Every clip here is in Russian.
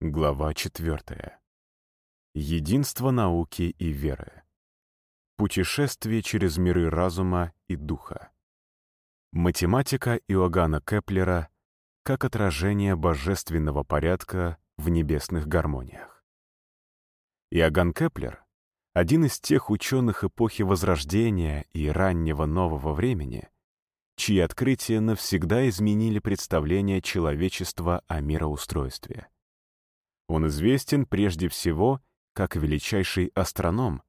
Глава 4. Единство науки и веры. Путешествие через миры разума и духа. Математика Иоганна Кеплера как отражение божественного порядка в небесных гармониях. Иоганн Кеплер — один из тех ученых эпохи Возрождения и раннего нового времени, чьи открытия навсегда изменили представление человечества о мироустройстве. Он известен прежде всего как величайший астроном,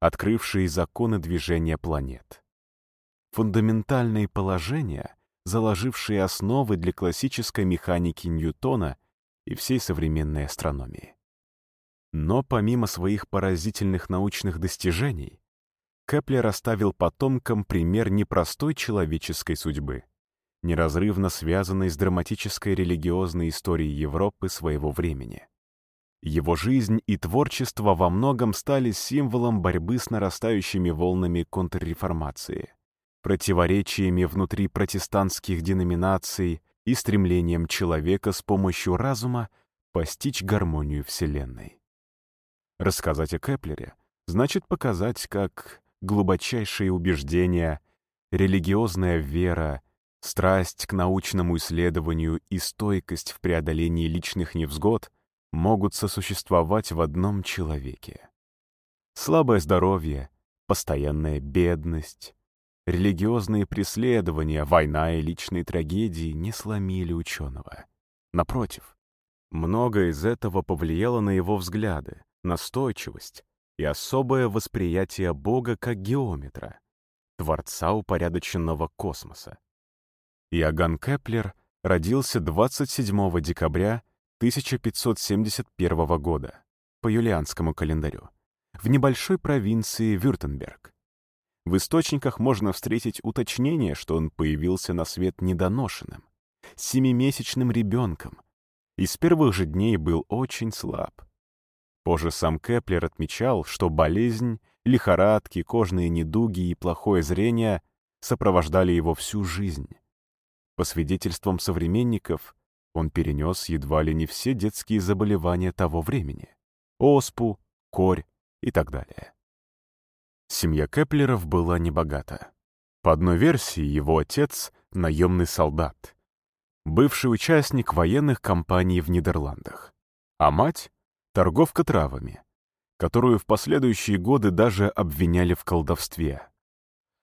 открывший законы движения планет. Фундаментальные положения, заложившие основы для классической механики Ньютона и всей современной астрономии. Но помимо своих поразительных научных достижений, Кеплер оставил потомкам пример непростой человеческой судьбы, неразрывно связанной с драматической религиозной историей Европы своего времени. Его жизнь и творчество во многом стали символом борьбы с нарастающими волнами контрреформации, противоречиями внутри протестантских деноминаций и стремлением человека с помощью разума постичь гармонию Вселенной. Рассказать о Кеплере значит показать, как глубочайшие убеждения, религиозная вера, страсть к научному исследованию и стойкость в преодолении личных невзгод могут сосуществовать в одном человеке. Слабое здоровье, постоянная бедность, религиозные преследования, война и личные трагедии не сломили ученого. Напротив, многое из этого повлияло на его взгляды, настойчивость, и особое восприятие Бога как геометра, творца упорядоченного космоса. Иоганн Кеплер родился 27 декабря 1571 года по юлианскому календарю в небольшой провинции Вюртемберг. В источниках можно встретить уточнение, что он появился на свет недоношенным, семимесячным ребенком, и с первых же дней был очень слаб. Позже сам Кеплер отмечал, что болезнь, лихорадки, кожные недуги и плохое зрение сопровождали его всю жизнь. По свидетельствам современников, он перенес едва ли не все детские заболевания того времени — оспу, корь и так далее. Семья Кеплеров была небогата. По одной версии, его отец — наемный солдат, бывший участник военных кампаний в Нидерландах, а мать торговка травами, которую в последующие годы даже обвиняли в колдовстве.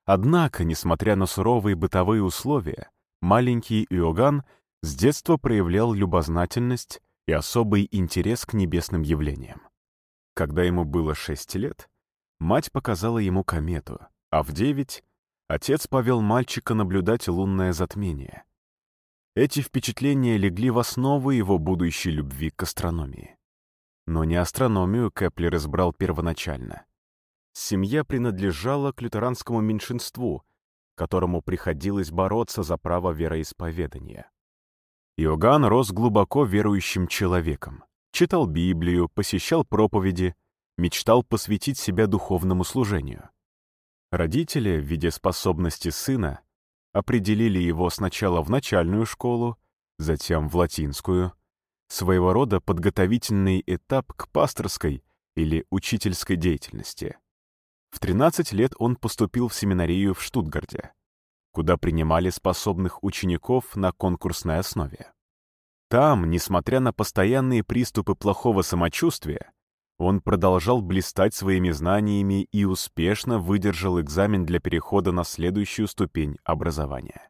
Однако, несмотря на суровые бытовые условия, маленький Иоганн с детства проявлял любознательность и особый интерес к небесным явлениям. Когда ему было шесть лет, мать показала ему комету, а в девять отец повел мальчика наблюдать лунное затмение. Эти впечатления легли в основу его будущей любви к астрономии. Но не астрономию Кеплер избрал первоначально. Семья принадлежала к лютеранскому меньшинству, которому приходилось бороться за право вероисповедания. Иоганн рос глубоко верующим человеком, читал Библию, посещал проповеди, мечтал посвятить себя духовному служению. Родители, видя способности сына, определили его сначала в начальную школу, затем в латинскую, своего рода подготовительный этап к пасторской или учительской деятельности. В 13 лет он поступил в семинарию в Штутгарте, куда принимали способных учеников на конкурсной основе. Там, несмотря на постоянные приступы плохого самочувствия, он продолжал блистать своими знаниями и успешно выдержал экзамен для перехода на следующую ступень образования.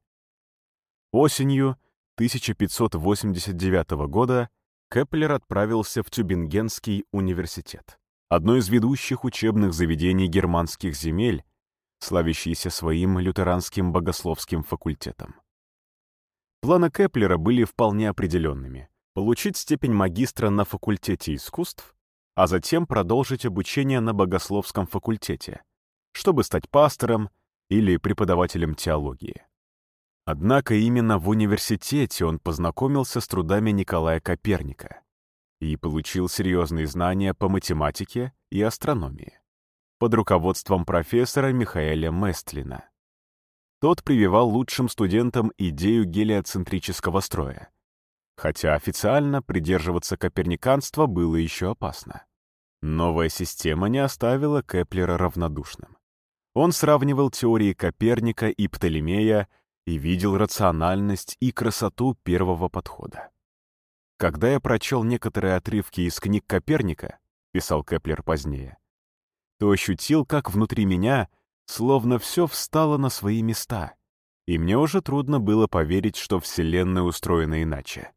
Осенью 1589 года Кеплер отправился в Тюбингенский университет, одно из ведущих учебных заведений германских земель, славящийся своим лютеранским богословским факультетом. Планы Кеплера были вполне определенными — получить степень магистра на факультете искусств, а затем продолжить обучение на богословском факультете, чтобы стать пастором или преподавателем теологии. Однако именно в университете он познакомился с трудами Николая Коперника и получил серьезные знания по математике и астрономии под руководством профессора Михаэля Местлина. Тот прививал лучшим студентам идею гелиоцентрического строя, хотя официально придерживаться коперниканства было еще опасно. Новая система не оставила Кеплера равнодушным. Он сравнивал теории Коперника и Птолемея и видел рациональность и красоту первого подхода. Когда я прочел некоторые отрывки из книг Коперника, писал Кеплер позднее, то ощутил, как внутри меня словно все встало на свои места, и мне уже трудно было поверить, что Вселенная устроена иначе.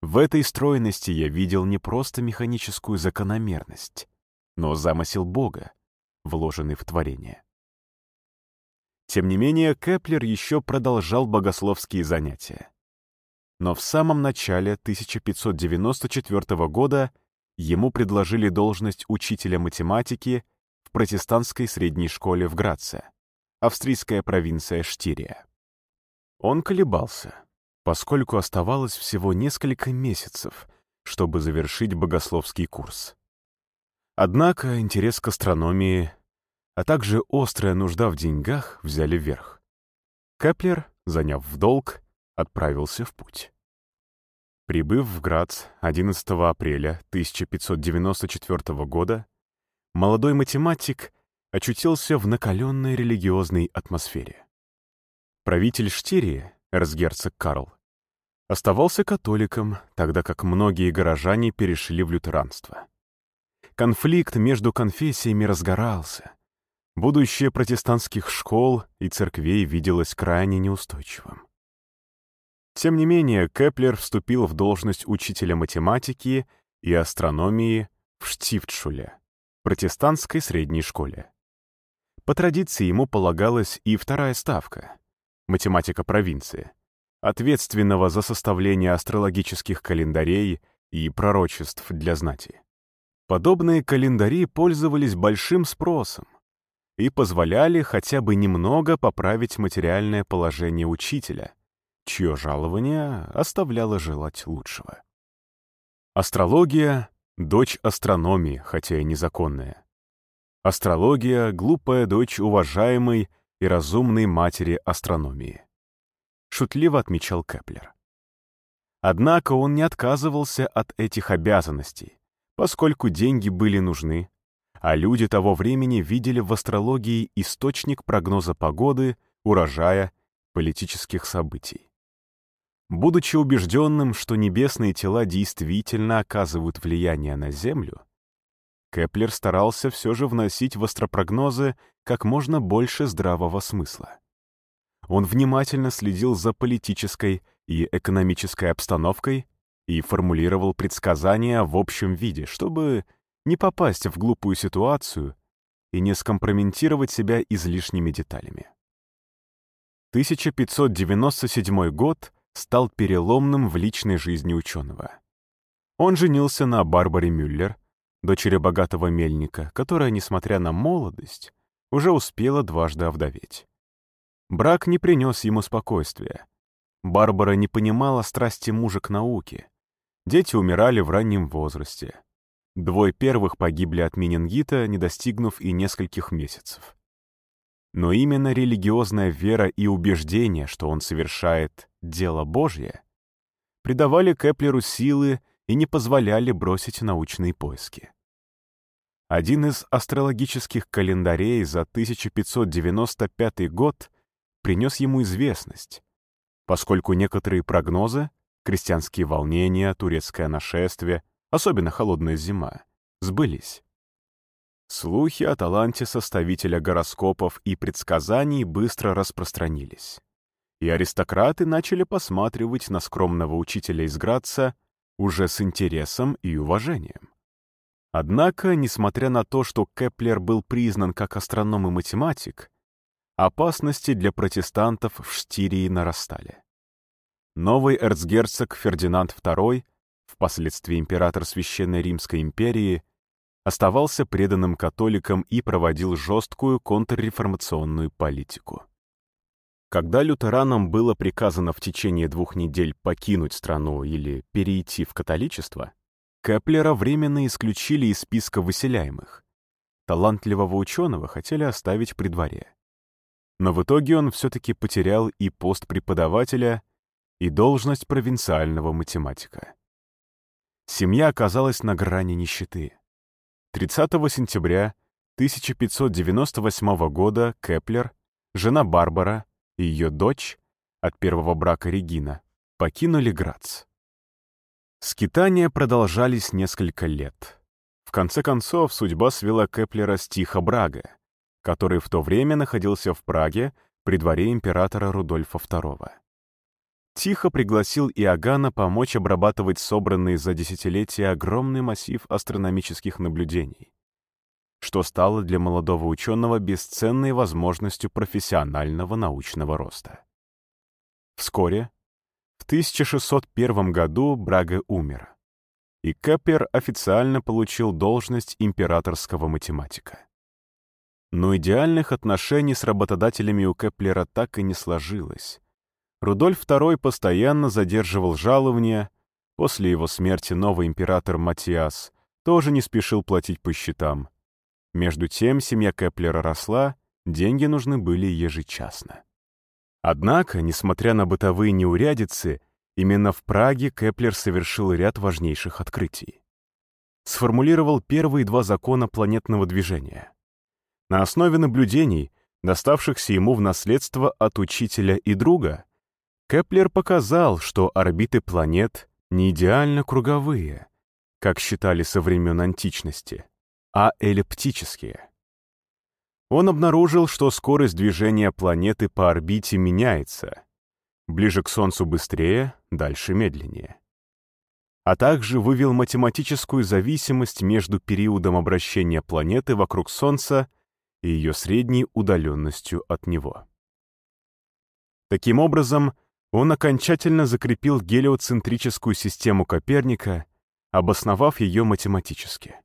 В этой стройности я видел не просто механическую закономерность, но замысел Бога, вложенный в творение. Тем не менее, Кеплер еще продолжал богословские занятия. Но в самом начале 1594 года ему предложили должность учителя математики в протестантской средней школе в Граце, австрийская провинция Штирия. Он колебался, поскольку оставалось всего несколько месяцев, чтобы завершить богословский курс. Однако интерес к астрономии, а также острая нужда в деньгах взяли верх. Кеплер, заняв в долг, отправился в путь. Прибыв в Грац 11 апреля 1594 года, молодой математик очутился в накаленной религиозной атмосфере. Правитель Штирии, эрцгерцог Карл, оставался католиком, тогда как многие горожане перешли в лютеранство. Конфликт между конфессиями разгорался. Будущее протестантских школ и церквей виделось крайне неустойчивым. Тем не менее, Кеплер вступил в должность учителя математики и астрономии в Штифтшуле, протестантской средней школе. По традиции ему полагалась и вторая ставка — математика провинции, ответственного за составление астрологических календарей и пророчеств для знати. Подобные календари пользовались большим спросом и позволяли хотя бы немного поправить материальное положение учителя, чье жалование оставляло желать лучшего. Астрология — дочь астрономии, хотя и незаконная. Астрология — глупая дочь уважаемой и разумной матери астрономии. — шутливо отмечал Кеплер. Однако он не отказывался от этих обязанностей, поскольку деньги были нужны, а люди того времени видели в астрологии источник прогноза погоды, урожая, политических событий. Будучи убежденным, что небесные тела действительно оказывают влияние на Землю, Кеплер старался все же вносить в астропрогнозы как можно больше здравого смысла. Он внимательно следил за политической и экономической обстановкой и формулировал предсказания в общем виде, чтобы не попасть в глупую ситуацию и не скомпрометировать себя излишними деталями. 1597 год стал переломным в личной жизни ученого. Он женился на Барбаре Мюллер, дочери богатого мельника, которая, несмотря на молодость, уже успела дважды овдоветь. Брак не принес ему спокойствия. Барбара не понимала страсти мужа к науке. Дети умирали в раннем возрасте. Двое первых погибли от менингита, не достигнув и нескольких месяцев. Но именно религиозная вера и убеждение, что он совершает дело Божье, придавали Кеплеру силы и не позволяли бросить научные поиски. Один из астрологических календарей за 1595 год принес ему известность, поскольку некоторые прогнозы — крестьянские волнения, турецкое нашествие, особенно холодная зима — сбылись. Слухи о таланте составителя гороскопов и предсказаний быстро распространились. И аристократы начали посматривать на скромного учителя из Граца уже с интересом и уважением. Однако, несмотря на то, что Кеплер был признан как астроном и математик, опасности для протестантов в Штирии нарастали. Новый эрцгерцог Фердинанд II, впоследствии император Священной Римской империи, оставался преданным католиком и проводил жесткую контрреформационную политику. Когда лютеранам было приказано в течение двух недель покинуть страну или перейти в католичество, Кеплера временно исключили из списка выселяемых. Талантливого ученого хотели оставить при дворе. Но в итоге он все-таки потерял и пост преподавателя, и должность провинциального математика. Семья оказалась на грани нищеты. 30 сентября 1598 года Кеплер, жена Барбара и ее дочь от первого брака Регина покинули Грац. Скитания продолжались несколько лет. В конце концов, судьба свела Кеплера с Тихо Браге, который в то время находился в Праге при дворе императора Рудольфа II. Тихо пригласил Иоганна помочь обрабатывать собранный за десятилетия огромный массив астрономических наблюдений, что стало для молодого ученого бесценной возможностью профессионального научного роста. Вскоре, в 1601 году Браге умер, и Кеплер официально получил должность императорского математика. Но идеальных отношений с работодателями у Кеплера так и не сложилось. Рудольф II постоянно задерживал жалования, после его смерти новый император Матиас тоже не спешил платить по счетам. Между тем семья Кеплера росла, деньги нужны были ежечасно. Однако, несмотря на бытовые неурядицы, именно в Праге Кеплер совершил ряд важнейших открытий. Сформулировал первые два закона планетного движения. На основе наблюдений, доставшихся ему в наследство от учителя и друга, Кеплер показал, что орбиты планет не идеально круговые, как считали со времен античности, а эллиптические. Он обнаружил, что скорость движения планеты по орбите меняется. Ближе к Солнцу быстрее, дальше медленнее. А также вывел математическую зависимость между периодом обращения планеты вокруг Солнца и ее средней удаленностью от него. Таким образом, он окончательно закрепил гелиоцентрическую систему Коперника, обосновав ее математически.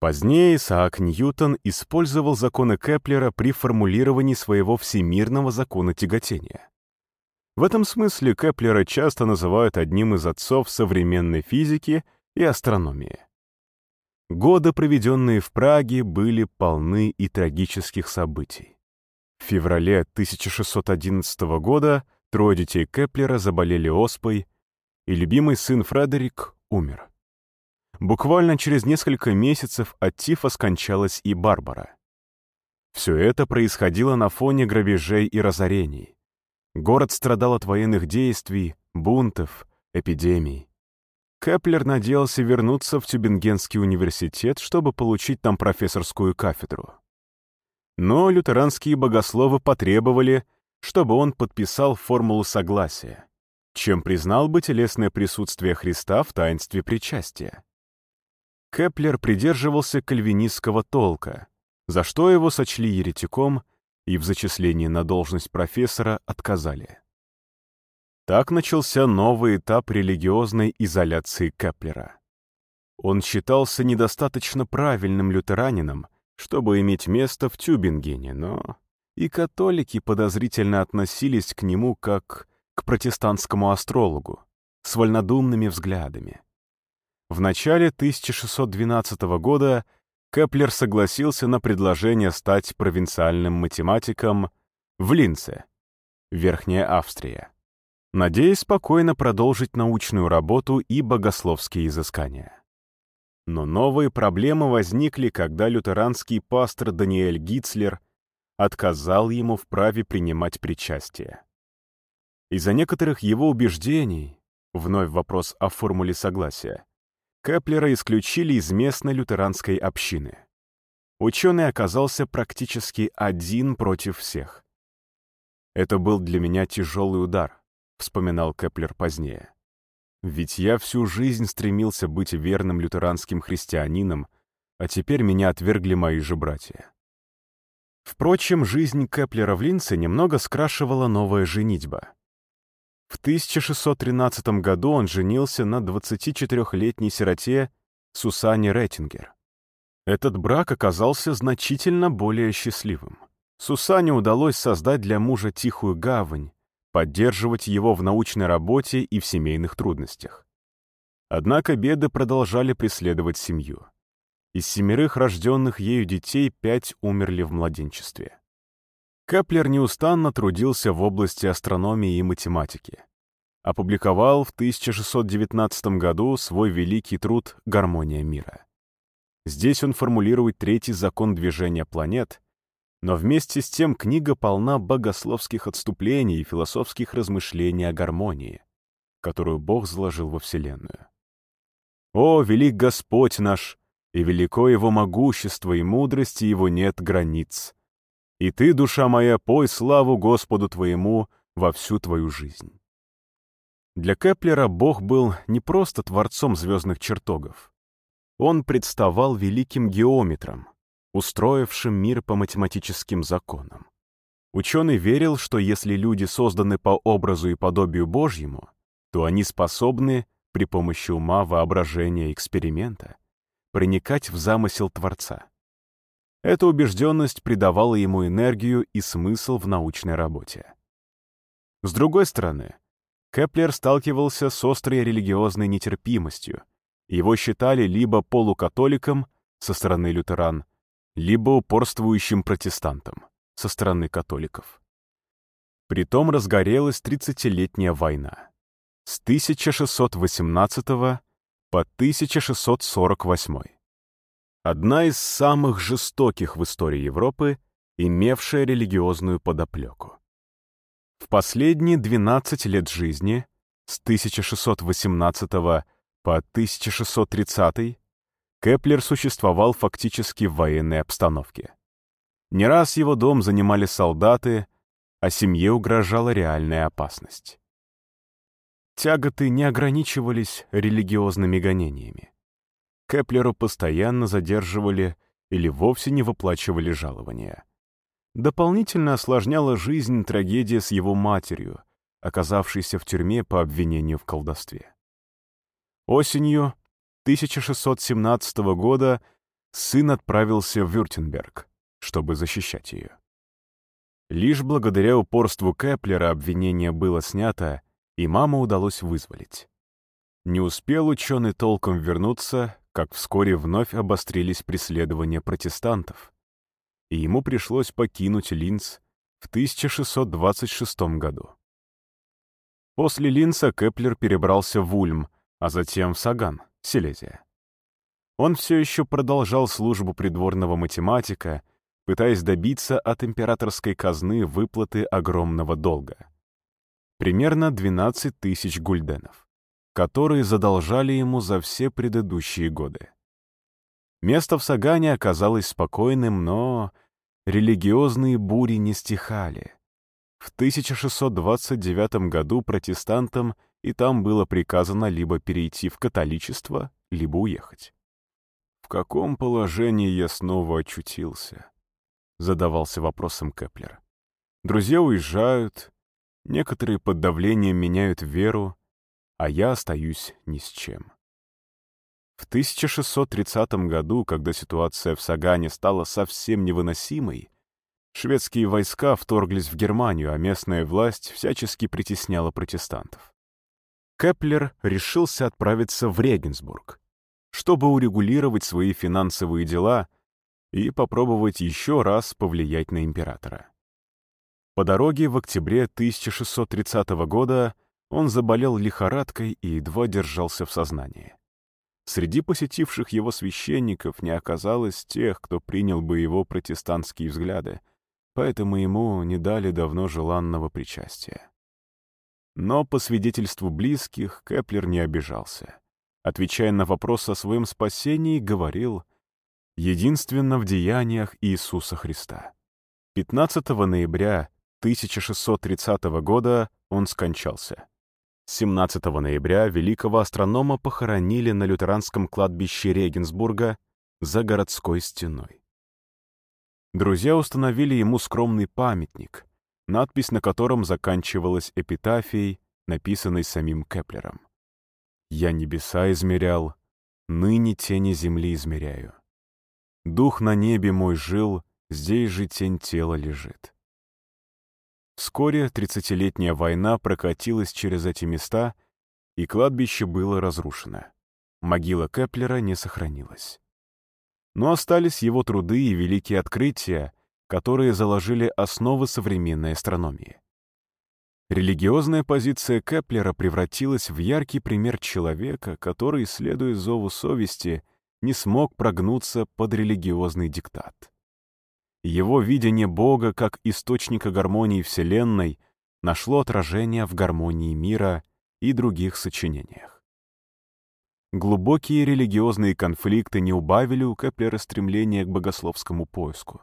Позднее Исаак Ньютон использовал законы Кеплера при формулировании своего всемирного закона тяготения. В этом смысле Кеплера часто называют одним из отцов современной физики и астрономии. Годы, проведенные в Праге, были полны и трагических событий. В феврале 1611 года трое детей Кеплера заболели оспой, и любимый сын Фредерик умер. Буквально через несколько месяцев от тифа скончалась и Барбара. Все это происходило на фоне грабежей и разорений. Город страдал от военных действий, бунтов, эпидемий. Кеплер надеялся вернуться в Тюбингенский университет, чтобы получить там профессорскую кафедру. Но лютеранские богословы потребовали, чтобы он подписал формулу согласия, чем признал бы телесное присутствие Христа в таинстве причастия. Кеплер придерживался кальвинистского толка, за что его сочли еретиком и в зачислении на должность профессора отказали. Так начался новый этап религиозной изоляции Кеплера. Он считался недостаточно правильным лютеранином, чтобы иметь место в Тюбингене, но и католики подозрительно относились к нему как к протестантскому астрологу, с вольнодумными взглядами. В начале 1612 года Кеплер согласился на предложение стать провинциальным математиком в Линце, Верхняя Австрия, надеясь спокойно продолжить научную работу и богословские изыскания. Но новые проблемы возникли, когда лютеранский пастор Даниэль Гицлер отказал ему в праве принимать причастие. Из-за некоторых его убеждений, вновь вопрос о формуле согласия, Кеплера исключили из местной лютеранской общины. Ученый оказался практически один против всех. «Это был для меня тяжелый удар», — вспоминал Кеплер позднее. «Ведь я всю жизнь стремился быть верным лютеранским христианином, а теперь меня отвергли мои же братья». Впрочем, жизнь Кеплера в Линце немного скрашивала новая женитьба. В 1613 году он женился на 24-летней сироте Сусане Реттингер. Этот брак оказался значительно более счастливым. Сусане удалось создать для мужа тихую гавань, поддерживать его в научной работе и в семейных трудностях. Однако беды продолжали преследовать семью. Из семерых рожденных ею детей пять умерли в младенчестве. Кеплер неустанно трудился в области астрономии и математики. опубликовал в 1619 году свой великий труд «Гармония мира». Здесь он формулирует третий закон движения планет, но вместе с тем книга полна богословских отступлений и философских размышлений о гармонии, которую Бог заложил во Вселенную. «О, велик Господь наш, и велико Его могущество, и мудрости Его нет границ. И ты, душа моя, пой славу Господу твоему во всю твою жизнь». Для Кеплера Бог был не просто творцом звездных чертогов. Он представал великим геометром, устроившим мир по математическим законам. Ученый верил, что если люди созданы по образу и подобию Божьему, то они способны при помощи ума, воображения, эксперимента проникать в замысел Творца. Эта убежденность придавала ему энергию и смысл в научной работе. С другой стороны, Кеплер сталкивался с острой религиозной нетерпимостью, его считали либо полукатоликом со стороны лютеран, либо упорствующим протестантом со стороны католиков. Притом разгорелась тридцатилетняя война с 1618 по 1648. Одна из самых жестоких в истории Европы, имевшая религиозную подоплеку. В последние 12 лет жизни, с 1618 по 1630 Кеплер существовал фактически в военной обстановке. Не раз его дом занимали солдаты, а семье угрожала реальная опасность. Тяготы не ограничивались религиозными гонениями. Кеплеру постоянно задерживали или вовсе не выплачивали жалования. Дополнительно осложняла жизнь трагедия с его матерью, оказавшейся в тюрьме по обвинению в колдовстве. Осенью 1617 года сын отправился в Вюртемберг, чтобы защищать ее. Лишь благодаря упорству Кеплера обвинение было снято, и маму удалось вызволить. Не успел ученый толком вернуться, как вскоре вновь обострились преследования протестантов, и ему пришлось покинуть Линц в 1626 году. После Линца Кеплер перебрался в Ульм, а затем в Саган, Силезия. Он все еще продолжал службу придворного математика, пытаясь добиться от императорской казны выплаты огромного долга. Примерно 12 тысяч гульденов, которые задолжали ему за все предыдущие годы. Место в Сагане оказалось спокойным, но религиозные бури не стихали. В 1629 году протестантам и там было приказано либо перейти в католичество, либо уехать. «В каком положении я снова очутился?» — задавался вопросом Кеплер. «Друзья уезжают, некоторые под давлением меняют веру, а я остаюсь ни с чем». В 1630 году, когда ситуация в Сагане стала совсем невыносимой, шведские войска вторглись в Германию, а местная власть всячески притесняла протестантов. Кеплер решился отправиться в Регенсбург, чтобы урегулировать свои финансовые дела и попробовать еще раз повлиять на императора. По дороге в октябре 1630 года он заболел лихорадкой и едва держался в сознании. Среди посетивших его священников не оказалось тех, кто принял бы его протестантские взгляды, поэтому ему не дали давно желанного причастия. Но по свидетельству близких Кеплер не обижался. Отвечая на вопрос о своем спасении, говорил «Единственно в деяниях Иисуса Христа». 15 ноября 1630 года он скончался. 17 ноября великого астронома похоронили на лютеранском кладбище Регенсбурга за городской стеной. Друзья установили ему скромный памятник, надпись на котором заканчивалась эпитафией, написанной самим Кеплером. «Я небеса измерял, ныне тени земли измеряю. Дух на небе мой жил, здесь же тень тела лежит». Вскоре тридцатилетняя война прокатилась через эти места, и кладбище было разрушено. Могила Кеплера не сохранилась. Но остались его труды и великие открытия, которые заложили основы современной астрономии. Религиозная позиция Кеплера превратилась в яркий пример человека, который, следуя зову совести, не смог прогнуться под религиозный диктат. Его видение Бога как источника гармонии Вселенной нашло отражение в гармонии мира и других сочинениях. Глубокие религиозные конфликты не убавили у Кеплера стремления к богословскому поиску.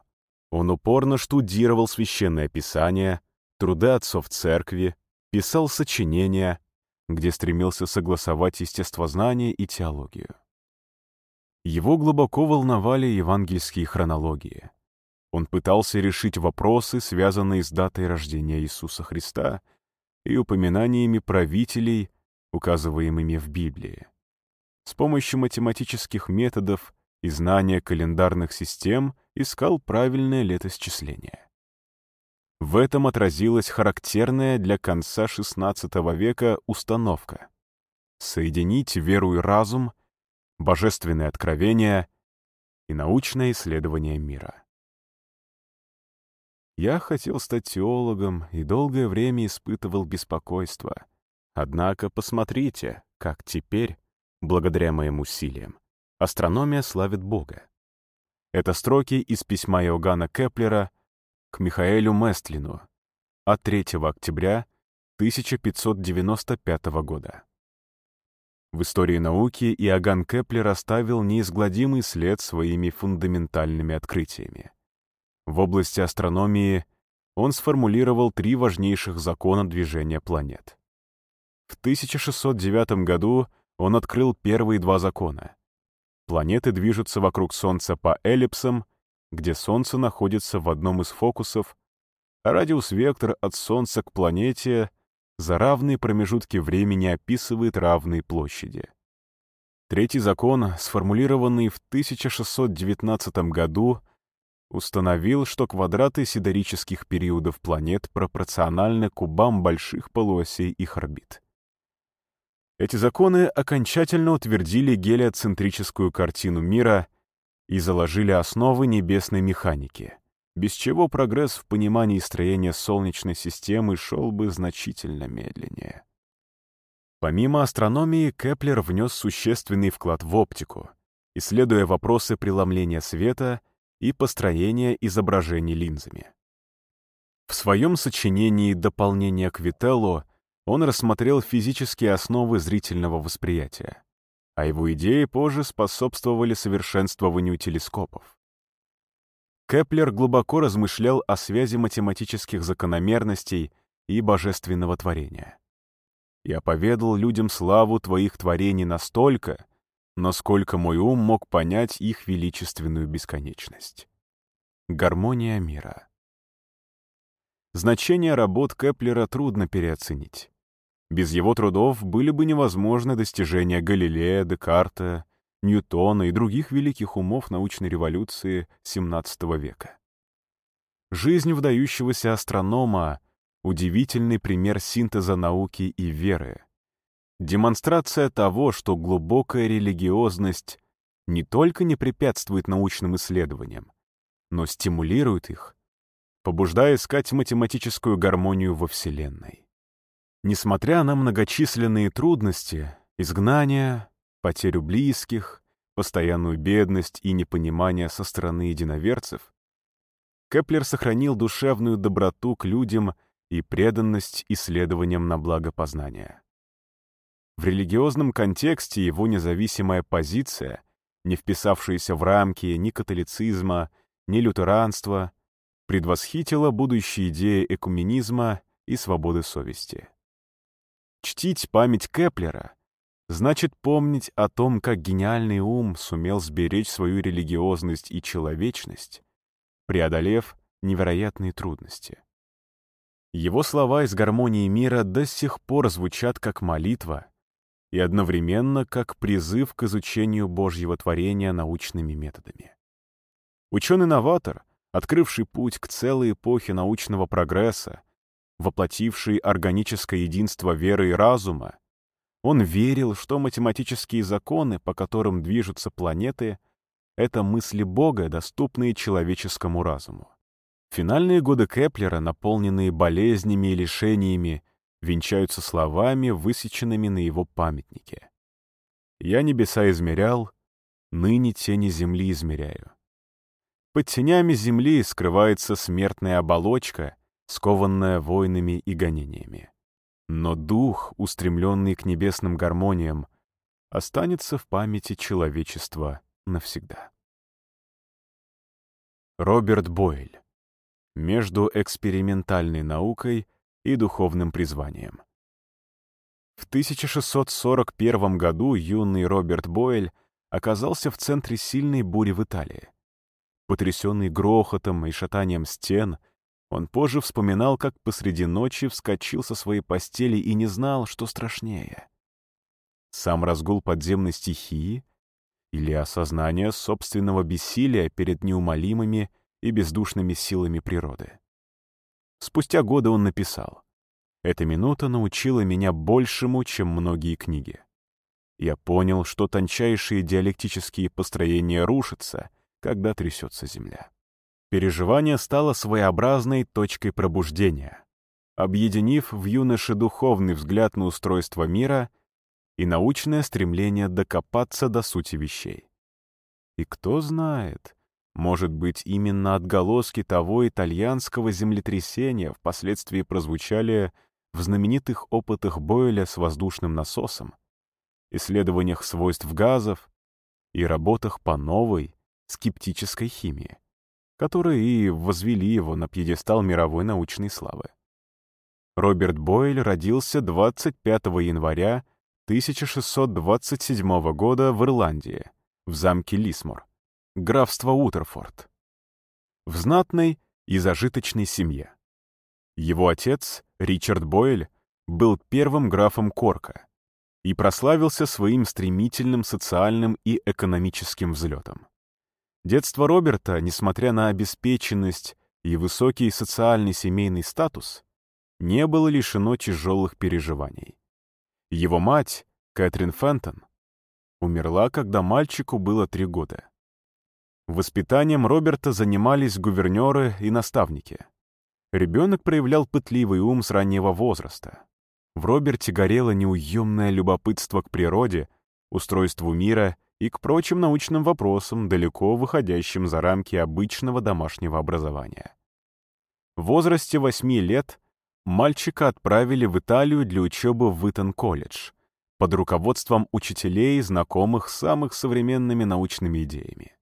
Он упорно штудировал священное писание, труды отцов церкви, писал сочинения, где стремился согласовать естествознание и теологию. Его глубоко волновали евангельские хронологии. Он пытался решить вопросы, связанные с датой рождения Иисуса Христа и упоминаниями правителей, указываемыми в Библии. С помощью математических методов и знания календарных систем искал правильное летосчисление. В этом отразилась характерная для конца XVI века установка — соединить веру и разум, божественное откровение и научное исследование мира. Я хотел стать теологом и долгое время испытывал беспокойство. Однако посмотрите, как теперь, благодаря моим усилиям, астрономия славит Бога. Это строки из письма Иоганна Кеплера к Михаэлю Местлину от 3 октября 1595 года. В истории науки Иоганн Кеплер оставил неизгладимый след своими фундаментальными открытиями. В области астрономии он сформулировал три важнейших закона движения планет. В 1609 году он открыл первые два закона. Планеты движутся вокруг Солнца по эллипсам, где Солнце находится в одном из фокусов, а радиус-вектор от Солнца к планете за равные промежутки времени описывает равные площади. Третий закон, сформулированный в 1619 году, установил, что квадраты сидерических периодов планет пропорциональны кубам больших полуосей их орбит. Эти законы окончательно утвердили гелиоцентрическую картину мира и заложили основы небесной механики, без чего прогресс в понимании строения Солнечной системы шел бы значительно медленнее. Помимо астрономии, Кеплер внес существенный вклад в оптику, исследуя вопросы преломления света и построения изображений линзами. В своем сочинении «Дополнение к Вителлу» он рассмотрел физические основы зрительного восприятия, а его идеи позже способствовали совершенствованию телескопов. Кеплер глубоко размышлял о связи математических закономерностей и божественного творения. «Я поведал людям славу твоих творений настолько, насколько мой ум мог понять их величественную бесконечность». Гармония мира. Значение работ Кеплера трудно переоценить. Без его трудов были бы невозможны достижения Галилея, Декарта, Ньютона и других великих умов научной революции XVII века. Жизнь выдающегося астронома — удивительный пример синтеза науки и веры. Демонстрация того, что глубокая религиозность не только не препятствует научным исследованиям, но стимулирует их, побуждая искать математическую гармонию во Вселенной. Несмотря на многочисленные трудности, изгнания, потерю близких, постоянную бедность и непонимание со стороны единоверцев, Кеплер сохранил душевную доброту к людям и преданность исследованиям на благо познания. В религиозном контексте его независимая позиция, не вписавшаяся в рамки ни католицизма, ни лютеранства, предвосхитила будущие идеи экуменизма и свободы совести. Чтить память Кеплера значит помнить о том, как гениальный ум сумел сберечь свою религиозность и человечность, преодолев невероятные трудности. Его слова из гармонии мира до сих пор звучат как молитва и одновременно как призыв к изучению Божьего творения научными методами. Ученый-новатор, открывший путь к целой эпохе научного прогресса, воплотивший органическое единство веры и разума, он верил, что математические законы, по которым движутся планеты, это мысли Бога, доступные человеческому разуму. Финальные годы Кеплера, наполненные болезнями и лишениями, венчаются словами, высеченными на его памятнике. «Я небеса измерял, ныне тени земли измеряю». Под тенями земли скрывается смертная оболочка, скованная войнами и гонениями. Но дух, устремленный к небесным гармониям, останется в памяти человечества навсегда. Роберт Бойль. Между экспериментальной наукой и духовным призванием. В 1641 году юный Роберт Бойль оказался в центре сильной бури в Италии. Потрясенный грохотом и шатанием стен, он позже вспоминал, как посреди ночи вскочил со своей постели и не знал, что страшнее. Сам разгул подземной стихии или осознание собственного бессилия перед неумолимыми и бездушными силами природы. Спустя годы он написал, «Эта минута научила меня большему, чем многие книги. Я понял, что тончайшие диалектические построения рушатся, когда трясется земля. Переживание стало своеобразной точкой пробуждения, объединив в юноше духовный взгляд на устройство мира и научное стремление докопаться до сути вещей. И кто знает, может быть, именно отголоски того итальянского землетрясения впоследствии прозвучали в знаменитых опытах Бойля с воздушным насосом, исследованиях свойств газов и работах по новой, скептической химии, которые и возвели его на пьедестал мировой научной славы. Роберт Бойль родился 25 января 1627 года в Ирландии, в замке Лисмор, графство Утерфорд, в знатной и зажиточной семье. Его отец, Ричард Бойль, был первым графом Корка и прославился своим стремительным социальным и экономическим взлетом. Детство Роберта, несмотря на обеспеченность и высокий социальный семейный статус, не было лишено тяжелых переживаний. Его мать, Кэтрин Фентон, умерла, когда мальчику было три года. Воспитанием Роберта занимались гувернеры и наставники. Ребенок проявлял пытливый ум с раннего возраста. В Роберте горело неуемное любопытство к природе, устройству мира и к прочим научным вопросам, далеко выходящим за рамки обычного домашнего образования. В возрасте 8 лет мальчика отправили в Италию для учебы в Итон-колледж под руководством учителей, знакомых с самых современными научными идеями.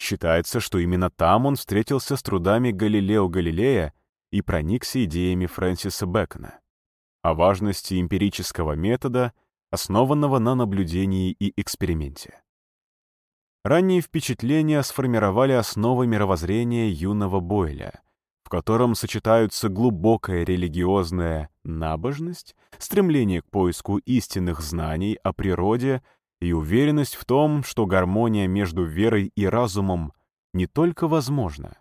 Считается, что именно там он встретился с трудами Галилео Галилея и проникся идеями Фрэнсиса Бэкона о важности эмпирического метода — основанного на наблюдении и эксперименте. Ранние впечатления сформировали основы мировоззрения юного Бойля, в котором сочетаются глубокая религиозная набожность, стремление к поиску истинных знаний о природе и уверенность в том, что гармония между верой и разумом не только возможна,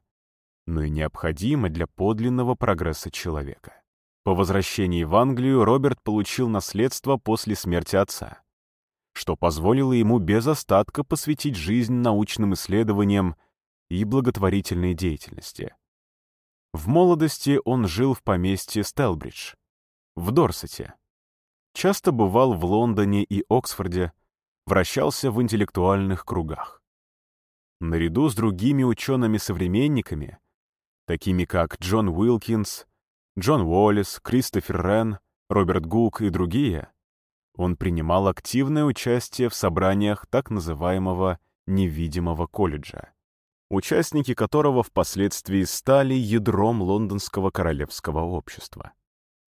но и необходима для подлинного прогресса человека. По возвращении в Англию Роберт получил наследство после смерти отца, что позволило ему без остатка посвятить жизнь научным исследованиям и благотворительной деятельности. В молодости он жил в поместье Стелбридж, в Дорсете. Часто бывал в Лондоне и Оксфорде, вращался в интеллектуальных кругах. Наряду с другими учеными-современниками, такими как Джон Уилкинс, Джон Уоллес, Кристофер Рен, Роберт Гук и другие, он принимал активное участие в собраниях так называемого «невидимого колледжа», участники которого впоследствии стали ядром лондонского королевского общества.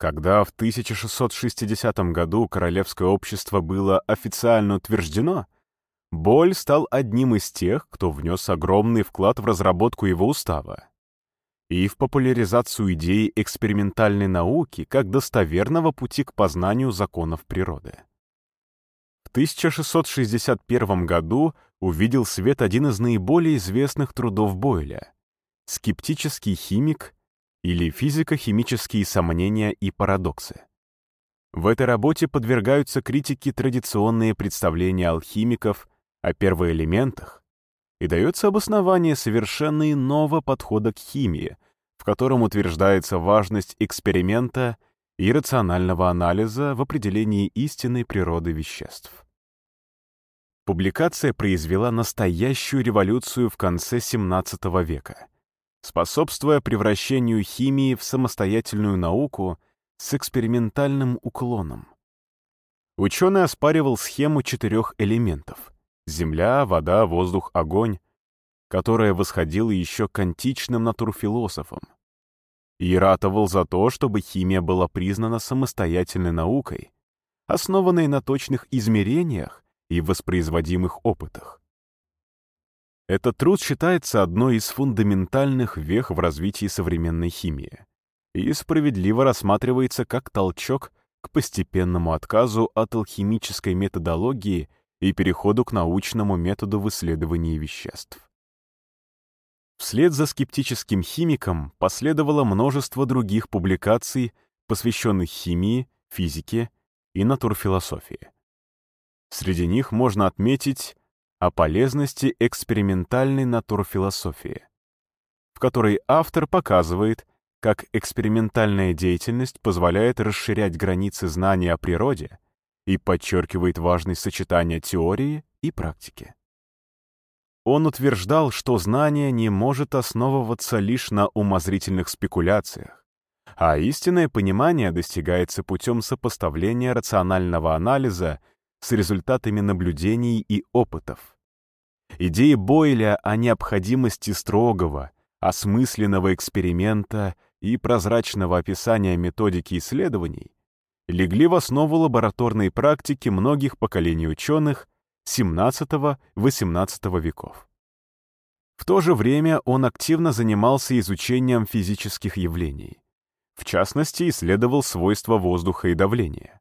Когда в 1660 году королевское общество было официально утверждено, Боль стал одним из тех, кто внес огромный вклад в разработку его устава и в популяризацию идеи экспериментальной науки как достоверного пути к познанию законов природы. В 1661 году увидел свет один из наиболее известных трудов Бойля — «Скептический химик» или «Физико-химические сомнения и парадоксы». В этой работе подвергаются критике традиционные представления алхимиков о первоэлементах, и дается обоснование совершенно иного подхода к химии, в котором утверждается важность эксперимента и рационального анализа в определении истинной природы веществ. Публикация произвела настоящую революцию в конце XVII века, способствуя превращению химии в самостоятельную науку с экспериментальным уклоном. Ученый оспаривал схему четырех элементов — земля, вода, воздух, огонь, которая восходила еще к античным натурфилософам, и ратовал за то, чтобы химия была признана самостоятельной наукой, основанной на точных измерениях и воспроизводимых опытах. Этот труд считается одной из фундаментальных вех в развитии современной химии и справедливо рассматривается как толчок к постепенному отказу от алхимической методологии и переходу к научному методу в исследовании веществ. Вслед за скептическим химиком последовало множество других публикаций, посвященных химии, физике и натурфилософии. Среди них можно отметить о полезности экспериментальной натурфилософии, в которой автор показывает, как экспериментальная деятельность позволяет расширять границы знания о природе и подчеркивает важность сочетания теории и практики. Он утверждал, что знание не может основываться лишь на умозрительных спекуляциях, а истинное понимание достигается путем сопоставления рационального анализа с результатами наблюдений и опытов. Идеи Бойля о необходимости строгого, осмысленного эксперимента и прозрачного описания методики исследований легли в основу лабораторной практики многих поколений ученых XVII-XVIII веков. В то же время он активно занимался изучением физических явлений. В частности, исследовал свойства воздуха и давления.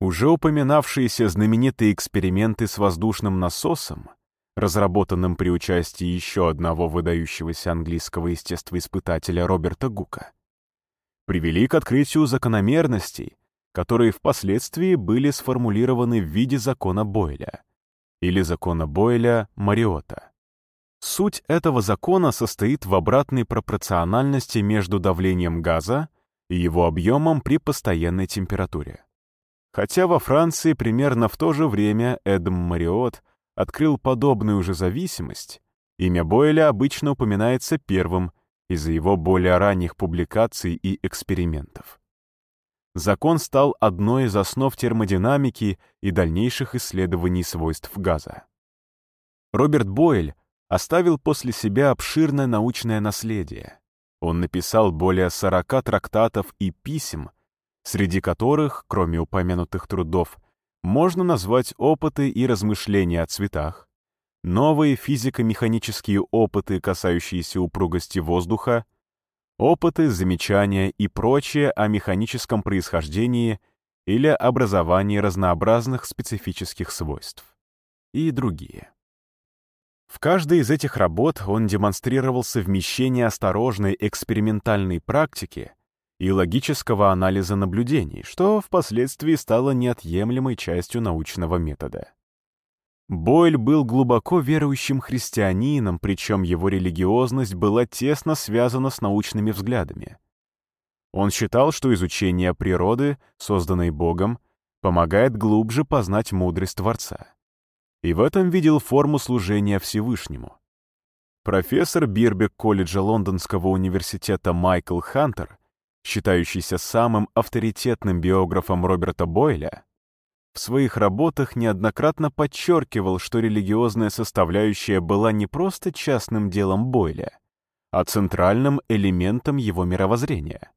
Уже упоминавшиеся знаменитые эксперименты с воздушным насосом, разработанным при участии еще одного выдающегося английского естествоиспытателя Роберта Гука, привели к открытию закономерностей, которые впоследствии были сформулированы в виде закона Бойля или закона Бойля-Мариота. Суть этого закона состоит в обратной пропорциональности между давлением газа и его объемом при постоянной температуре. Хотя во Франции примерно в то же время Эдм Мариот открыл подобную же зависимость, имя Бойля обычно упоминается первым из-за его более ранних публикаций и экспериментов. Закон стал одной из основ термодинамики и дальнейших исследований свойств газа. Роберт Бойль оставил после себя обширное научное наследие. Он написал более 40 трактатов и писем, среди которых, кроме упомянутых трудов, можно назвать опыты и размышления о цветах, новые физико-механические опыты, касающиеся упругости воздуха, опыты, замечания и прочее о механическом происхождении или образовании разнообразных специфических свойств. И другие. В каждой из этих работ он демонстрировал совмещение осторожной экспериментальной практики и логического анализа наблюдений, что впоследствии стало неотъемлемой частью научного метода. Бойль был глубоко верующим христианином, причем его религиозность была тесно связана с научными взглядами. Он считал, что изучение природы, созданной Богом, помогает глубже познать мудрость Творца. И в этом видел форму служения Всевышнему. Профессор Бирбек колледжа Лондонского университета Майкл Хантер, считающийся самым авторитетным биографом Роберта Бойля, в своих работах неоднократно подчеркивал, что религиозная составляющая была не просто частным делом Бойля, а центральным элементом его мировоззрения.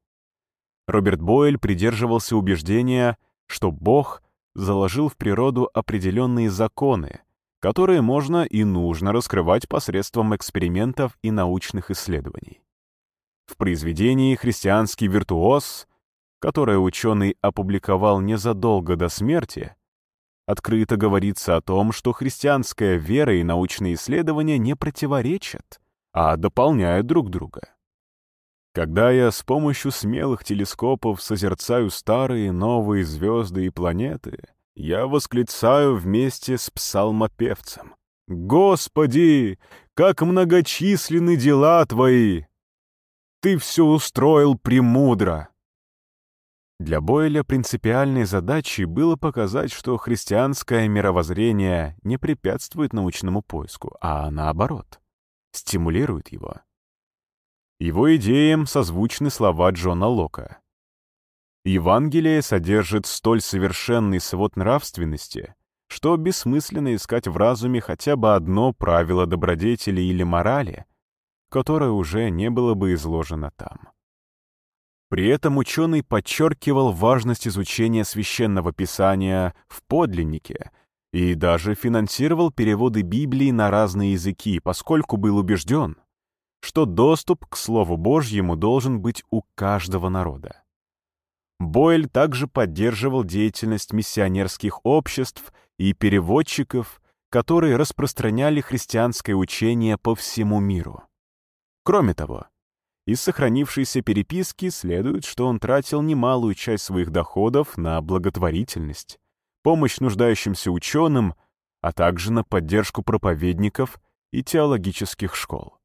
Роберт Бойль придерживался убеждения, что Бог заложил в природу определенные законы, которые можно и нужно раскрывать посредством экспериментов и научных исследований. В произведении «Христианский виртуоз» которое ученый опубликовал незадолго до смерти, открыто говорится о том, что христианская вера и научные исследования не противоречат, а дополняют друг друга. Когда я с помощью смелых телескопов созерцаю старые новые звезды и планеты, я восклицаю вместе с псалмопевцем. «Господи, как многочисленны дела Твои! Ты все устроил премудро!» Для Бойля принципиальной задачей было показать, что христианское мировоззрение не препятствует научному поиску, а наоборот, стимулирует его. Его идеям созвучны слова Джона Лока. Евангелие содержит столь совершенный свод нравственности, что бессмысленно искать в разуме хотя бы одно правило добродетели или морали, которое уже не было бы изложено там. При этом ученый подчеркивал важность изучения священного писания в подлиннике и даже финансировал переводы Библии на разные языки, поскольку был убежден, что доступ к Слову Божьему должен быть у каждого народа. Бойль также поддерживал деятельность миссионерских обществ и переводчиков, которые распространяли христианское учение по всему миру. Кроме того, из сохранившейся переписки следует, что он тратил немалую часть своих доходов на благотворительность, помощь нуждающимся ученым, а также на поддержку проповедников и теологических школ.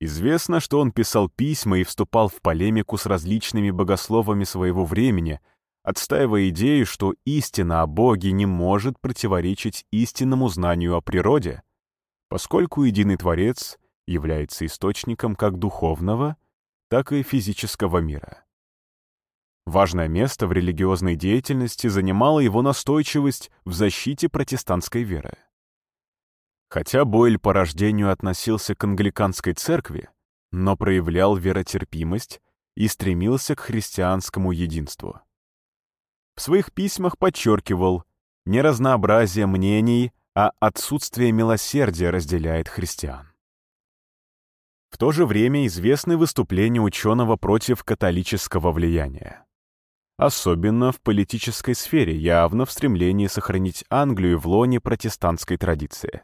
Известно, что он писал письма и вступал в полемику с различными богословами своего времени, отстаивая идею, что истина о Боге не может противоречить истинному знанию о природе, поскольку единый Творец является источником как духовного, так и физического мира. Важное место в религиозной деятельности занимала его настойчивость в защите протестантской веры. Хотя Бойль по рождению относился к англиканской церкви, но проявлял веротерпимость и стремился к христианскому единству. В своих письмах подчеркивал, не разнообразие мнений, а отсутствие милосердия разделяет христиан. В то же время известны выступления ученого против католического влияния. Особенно в политической сфере, явно в стремлении сохранить Англию в лоне протестантской традиции.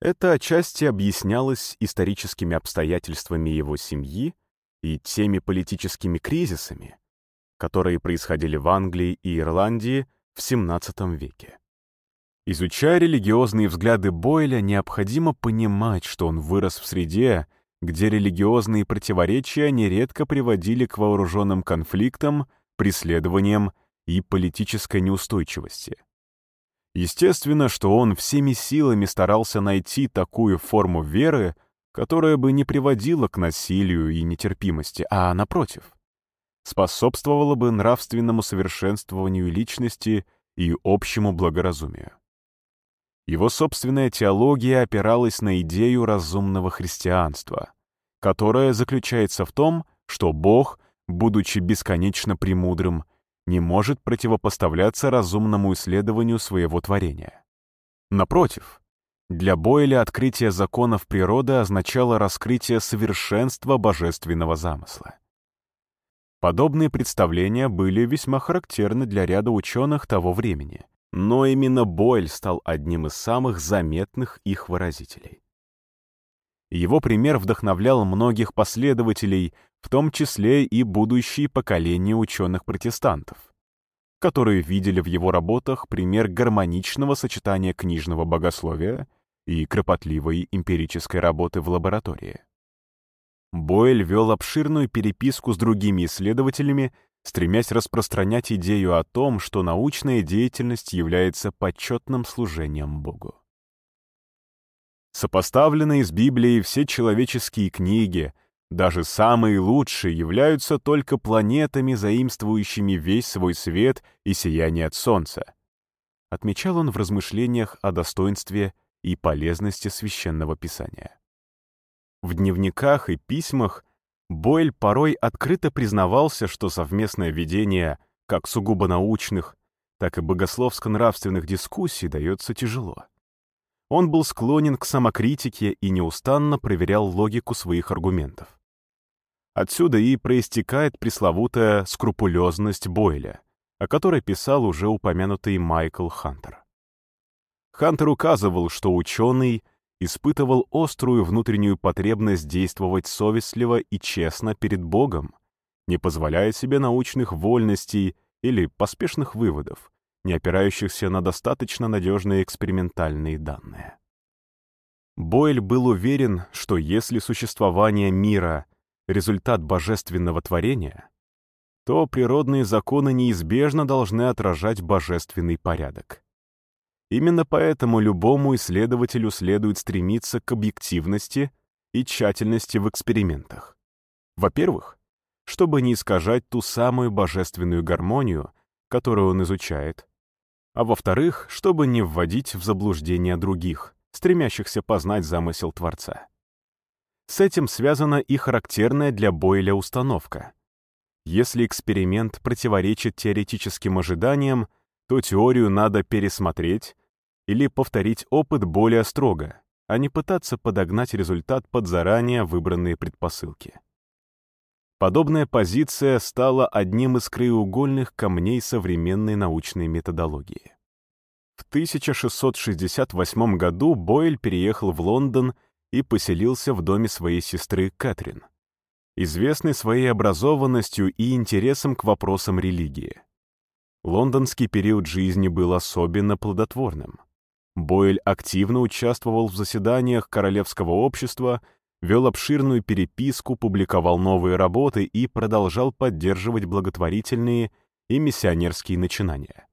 Это отчасти объяснялось историческими обстоятельствами его семьи и теми политическими кризисами, которые происходили в Англии и Ирландии в XVII веке. Изучая религиозные взгляды Бойля, необходимо понимать, что он вырос в среде, где религиозные противоречия нередко приводили к вооруженным конфликтам, преследованиям и политической неустойчивости. Естественно, что он всеми силами старался найти такую форму веры, которая бы не приводила к насилию и нетерпимости, а, напротив, способствовала бы нравственному совершенствованию личности и общему благоразумию. Его собственная теология опиралась на идею разумного христианства, которая заключается в том, что Бог, будучи бесконечно премудрым, не может противопоставляться разумному исследованию своего творения. Напротив, для Бойля открытие законов природы означало раскрытие совершенства божественного замысла. Подобные представления были весьма характерны для ряда ученых того времени, но именно Бойль стал одним из самых заметных их выразителей. Его пример вдохновлял многих последователей, в том числе и будущие поколения ученых-протестантов, которые видели в его работах пример гармоничного сочетания книжного богословия и кропотливой эмпирической работы в лаборатории. Бойль вел обширную переписку с другими исследователями, стремясь распространять идею о том, что научная деятельность является почетным служением Богу. Сопоставленные с Библией все человеческие книги, даже самые лучшие, являются только планетами, заимствующими весь свой свет и сияние от Солнца. Отмечал он в размышлениях о достоинстве и полезности священного писания. В дневниках и письмах Бойль порой открыто признавался, что совместное ведение как сугубо научных, так и богословско-нравственных дискуссий дается тяжело. Он был склонен к самокритике и неустанно проверял логику своих аргументов. Отсюда и проистекает пресловутая скрупулезность Бойля, о которой писал уже упомянутый Майкл Хантер. Хантер указывал, что ученый испытывал острую внутреннюю потребность действовать совестливо и честно перед Богом, не позволяя себе научных вольностей или поспешных выводов, не опирающихся на достаточно надежные экспериментальные данные. Бойль был уверен, что если существование мира — результат божественного творения, то природные законы неизбежно должны отражать божественный порядок. Именно поэтому любому исследователю следует стремиться к объективности и тщательности в экспериментах. Во-первых, чтобы не искажать ту самую божественную гармонию, которую он изучает, а во-вторых, чтобы не вводить в заблуждение других, стремящихся познать замысел Творца. С этим связана и характерная для Бойля установка. Если эксперимент противоречит теоретическим ожиданиям, то теорию надо пересмотреть или повторить опыт более строго, а не пытаться подогнать результат под заранее выбранные предпосылки. Подобная позиция стала одним из краеугольных камней современной научной методологии. В 1668 году Бойль переехал в Лондон и поселился в доме своей сестры Кэтрин, известный своей образованностью и интересом к вопросам религии. Лондонский период жизни был особенно плодотворным. Бойль активно участвовал в заседаниях Королевского общества вел обширную переписку, публиковал новые работы и продолжал поддерживать благотворительные и миссионерские начинания.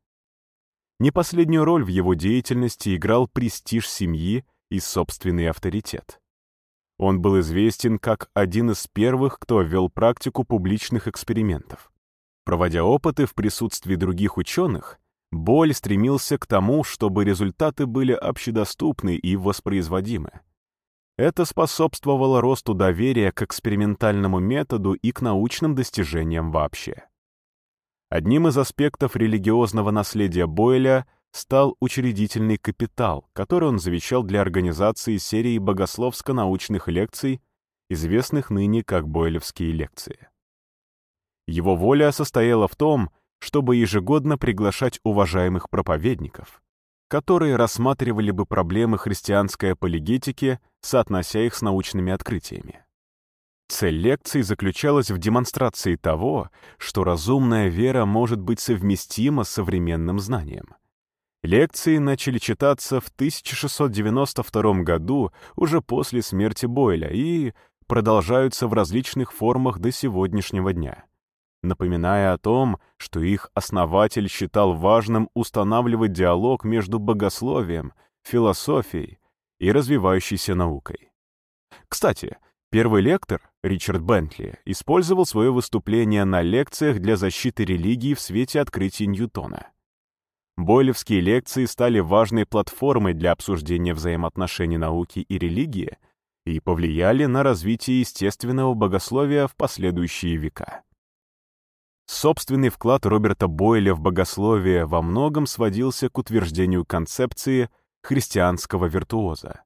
Не последнюю роль в его деятельности играл престиж семьи и собственный авторитет. Он был известен как один из первых, кто ввел практику публичных экспериментов. Проводя опыты в присутствии других ученых, Боль стремился к тому, чтобы результаты были общедоступны и воспроизводимы. Это способствовало росту доверия к экспериментальному методу и к научным достижениям вообще. Одним из аспектов религиозного наследия Бойля стал учредительный капитал, который он завещал для организации серии богословско-научных лекций, известных ныне как Бойлевские лекции. Его воля состояла в том, чтобы ежегодно приглашать уважаемых проповедников, которые рассматривали бы проблемы христианской апологетики, соотнося их с научными открытиями. Цель лекции заключалась в демонстрации того, что разумная вера может быть совместима с современным знанием. Лекции начали читаться в 1692 году, уже после смерти Бойля, и продолжаются в различных формах до сегодняшнего дня напоминая о том, что их основатель считал важным устанавливать диалог между богословием, философией и развивающейся наукой. Кстати, первый лектор, Ричард Бентли, использовал свое выступление на лекциях для защиты религии в свете открытий Ньютона. Бойлевские лекции стали важной платформой для обсуждения взаимоотношений науки и религии и повлияли на развитие естественного богословия в последующие века. Собственный вклад Роберта Бойля в богословие во многом сводился к утверждению концепции христианского виртуоза,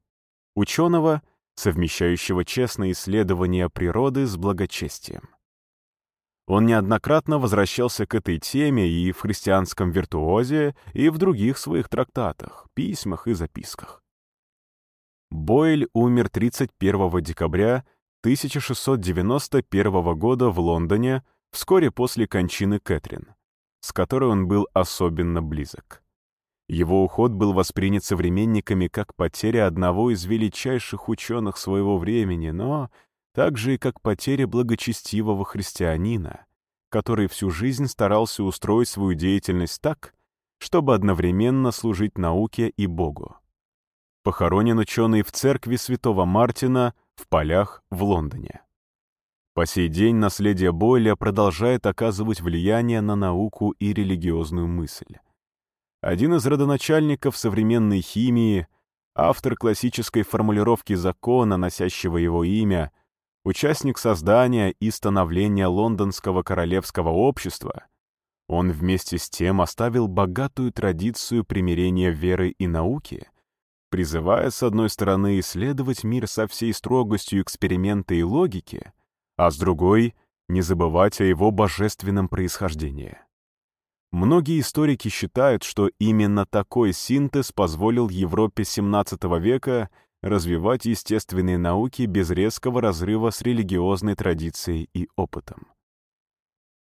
ученого, совмещающего честное исследование природы с благочестием. Он неоднократно возвращался к этой теме и в христианском виртуозе, и в других своих трактатах, письмах и записках. Бойль умер 31 декабря 1691 года в Лондоне вскоре после кончины Кэтрин, с которой он был особенно близок. Его уход был воспринят современниками как потеря одного из величайших ученых своего времени, но также и как потеря благочестивого христианина, который всю жизнь старался устроить свою деятельность так, чтобы одновременно служить науке и Богу. Похоронен ученый в церкви святого Мартина в полях в Лондоне. По сей день наследие Бойля продолжает оказывать влияние на науку и религиозную мысль. Один из родоначальников современной химии, автор классической формулировки закона, носящего его имя, участник создания и становления Лондонского королевского общества, он вместе с тем оставил богатую традицию примирения веры и науки, призывая, с одной стороны, исследовать мир со всей строгостью эксперимента и логики — а с другой — не забывать о его божественном происхождении. Многие историки считают, что именно такой синтез позволил Европе XVII века развивать естественные науки без резкого разрыва с религиозной традицией и опытом.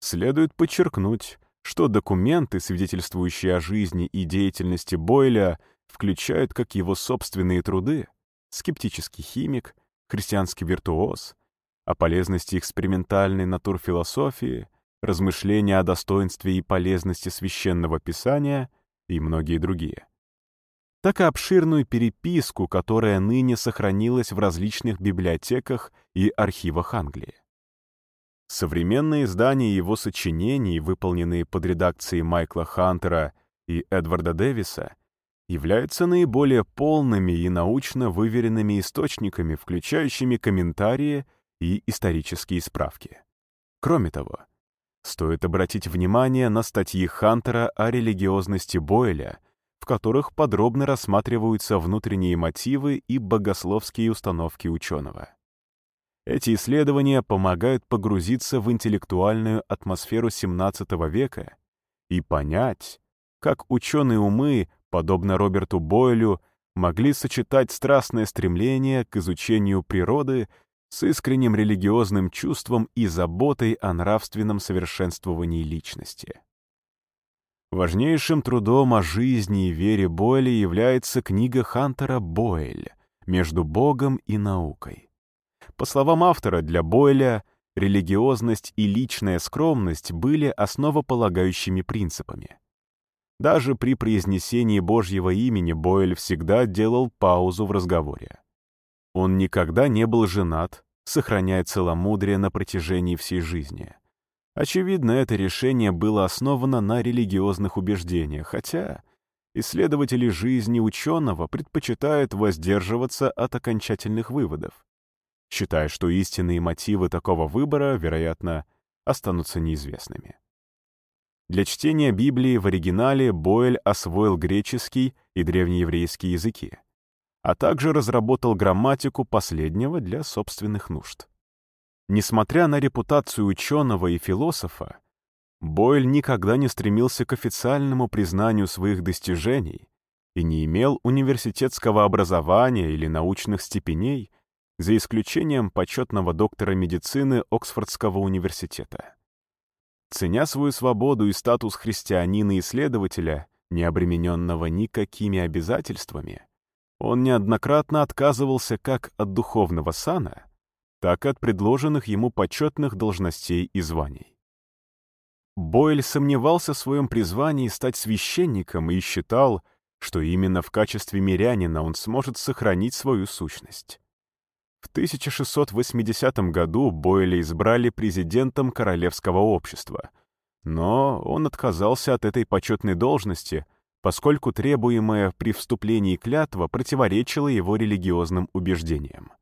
Следует подчеркнуть, что документы, свидетельствующие о жизни и деятельности Бойля, включают как его собственные труды «Скептический химик», «Христианский виртуоз», о полезности экспериментальной натурфилософии, размышления о достоинстве и полезности священного писания и многие другие. Так и обширную переписку, которая ныне сохранилась в различных библиотеках и архивах Англии. Современные издания его сочинений, выполненные под редакцией Майкла Хантера и Эдварда Дэвиса, являются наиболее полными и научно выверенными источниками, включающими комментарии и исторические справки. Кроме того, стоит обратить внимание на статьи Хантера о религиозности Бойля, в которых подробно рассматриваются внутренние мотивы и богословские установки ученого. Эти исследования помогают погрузиться в интеллектуальную атмосферу XVII века и понять, как ученые умы, подобно Роберту Бойлю, могли сочетать страстное стремление к изучению природы с искренним религиозным чувством и заботой о нравственном совершенствовании личности. Важнейшим трудом о жизни и вере Бойля является книга Хантера Бойль «Между Богом и наукой». По словам автора, для Бойля религиозность и личная скромность были основополагающими принципами. Даже при произнесении Божьего имени Бойль всегда делал паузу в разговоре. Он никогда не был женат, сохраняя целомудрие на протяжении всей жизни. Очевидно, это решение было основано на религиозных убеждениях, хотя исследователи жизни ученого предпочитают воздерживаться от окончательных выводов, считая, что истинные мотивы такого выбора, вероятно, останутся неизвестными. Для чтения Библии в оригинале Бойль освоил греческий и древнееврейский языки, а также разработал грамматику последнего для собственных нужд. Несмотря на репутацию ученого и философа, Бойль никогда не стремился к официальному признанию своих достижений и не имел университетского образования или научных степеней, за исключением почетного доктора медицины Оксфордского университета. Ценя свою свободу и статус христианина-исследователя, не обремененного никакими обязательствами, он неоднократно отказывался как от духовного сана, так и от предложенных ему почетных должностей и званий. Бойль сомневался в своем призвании стать священником и считал, что именно в качестве мирянина он сможет сохранить свою сущность. В 1680 году Бойля избрали президентом Королевского общества, но он отказался от этой почетной должности, поскольку требуемая при вступлении клятва противоречила его религиозным убеждениям.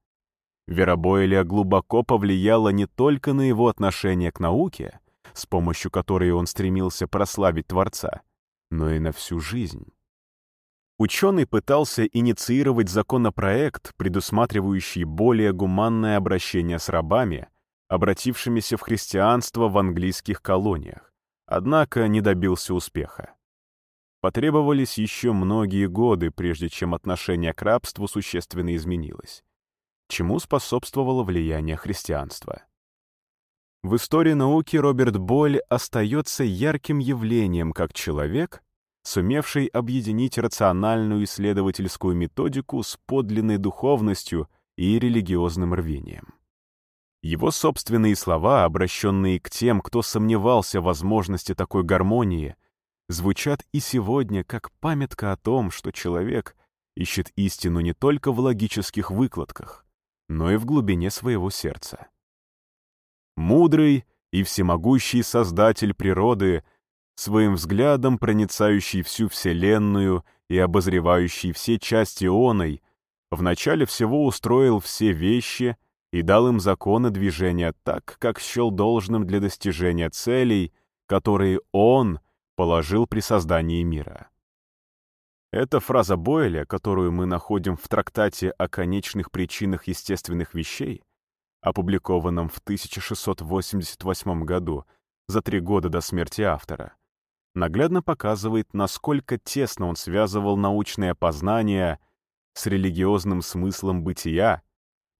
Вера глубоко повлияла не только на его отношение к науке, с помощью которой он стремился прославить Творца, но и на всю жизнь. Ученый пытался инициировать законопроект, предусматривающий более гуманное обращение с рабами, обратившимися в христианство в английских колониях, однако не добился успеха. Потребовались еще многие годы, прежде чем отношение к рабству существенно изменилось, чему способствовало влияние христианства. В истории науки Роберт Боль остается ярким явлением как человек, сумевший объединить рациональную исследовательскую методику с подлинной духовностью и религиозным рвением. Его собственные слова, обращенные к тем, кто сомневался в возможности такой гармонии, звучат и сегодня как памятка о том, что человек ищет истину не только в логических выкладках, но и в глубине своего сердца. Мудрый и всемогущий Создатель природы своим взглядом проницающий всю Вселенную и обозревающий все части оной, вначале всего устроил все вещи и дал им законы движения так, как счел должным для достижения целей, которые он положил при создании мира. Эта фраза Бойля, которую мы находим в трактате о конечных причинах естественных вещей, опубликованном в 1688 году, за три года до смерти автора, наглядно показывает, насколько тесно он связывал научное познание с религиозным смыслом бытия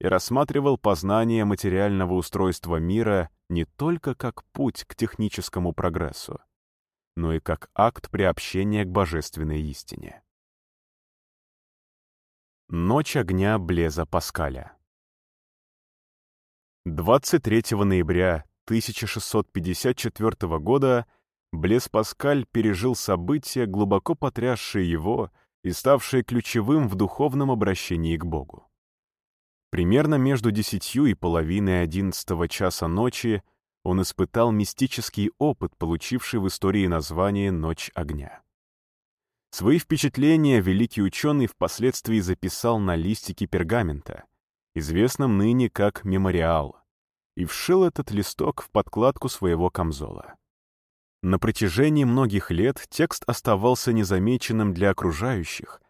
и рассматривал познание материального устройства мира не только как путь к техническому прогрессу, но и как акт приобщения к божественной истине. Ночь огня Блеза Паскаля 23 ноября 1654 года Блес Паскаль пережил события, глубоко потрясшие его и ставшие ключевым в духовном обращении к Богу. Примерно между десятью и половиной одиннадцатого часа ночи он испытал мистический опыт, получивший в истории название «Ночь огня». Свои впечатления великий ученый впоследствии записал на листике пергамента, известном ныне как мемориал, и вшил этот листок в подкладку своего камзола. На протяжении многих лет текст оставался незамеченным для окружающих,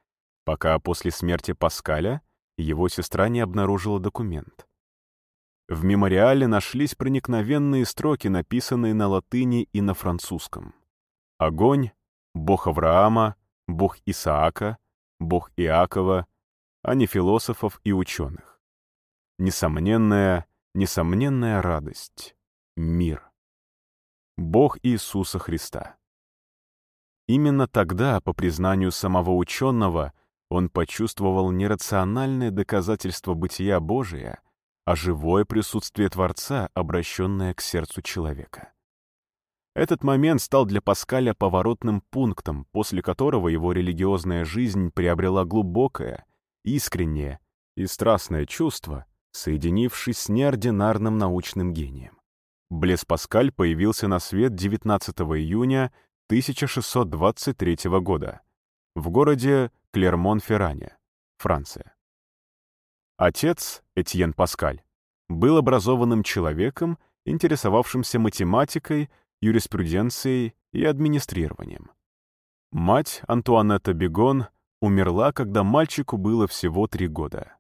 пока после смерти Паскаля его сестра не обнаружила документ. В мемориале нашлись проникновенные строки, написанные на латыни и на французском. Огонь, бог Авраама, бог Исаака, бог Иакова, а не философов и ученых. Несомненная, несомненная радость. Мир. Бог Иисуса Христа. Именно тогда, по признанию самого ученого, он почувствовал нерациональное доказательство бытия Божия — а живое присутствие Творца, обращенное к сердцу человека. Этот момент стал для Паскаля поворотным пунктом, после которого его религиозная жизнь приобрела глубокое, искреннее и страстное чувство, соединившись с неординарным научным гением. Блес Паскаль появился на свет 19 июня 1623 года в городе Клермон-Ферране, Франция. Отец, Этьен Паскаль, был образованным человеком, интересовавшимся математикой, юриспруденцией и администрированием. Мать, Антуанетта Бегон, умерла, когда мальчику было всего три года.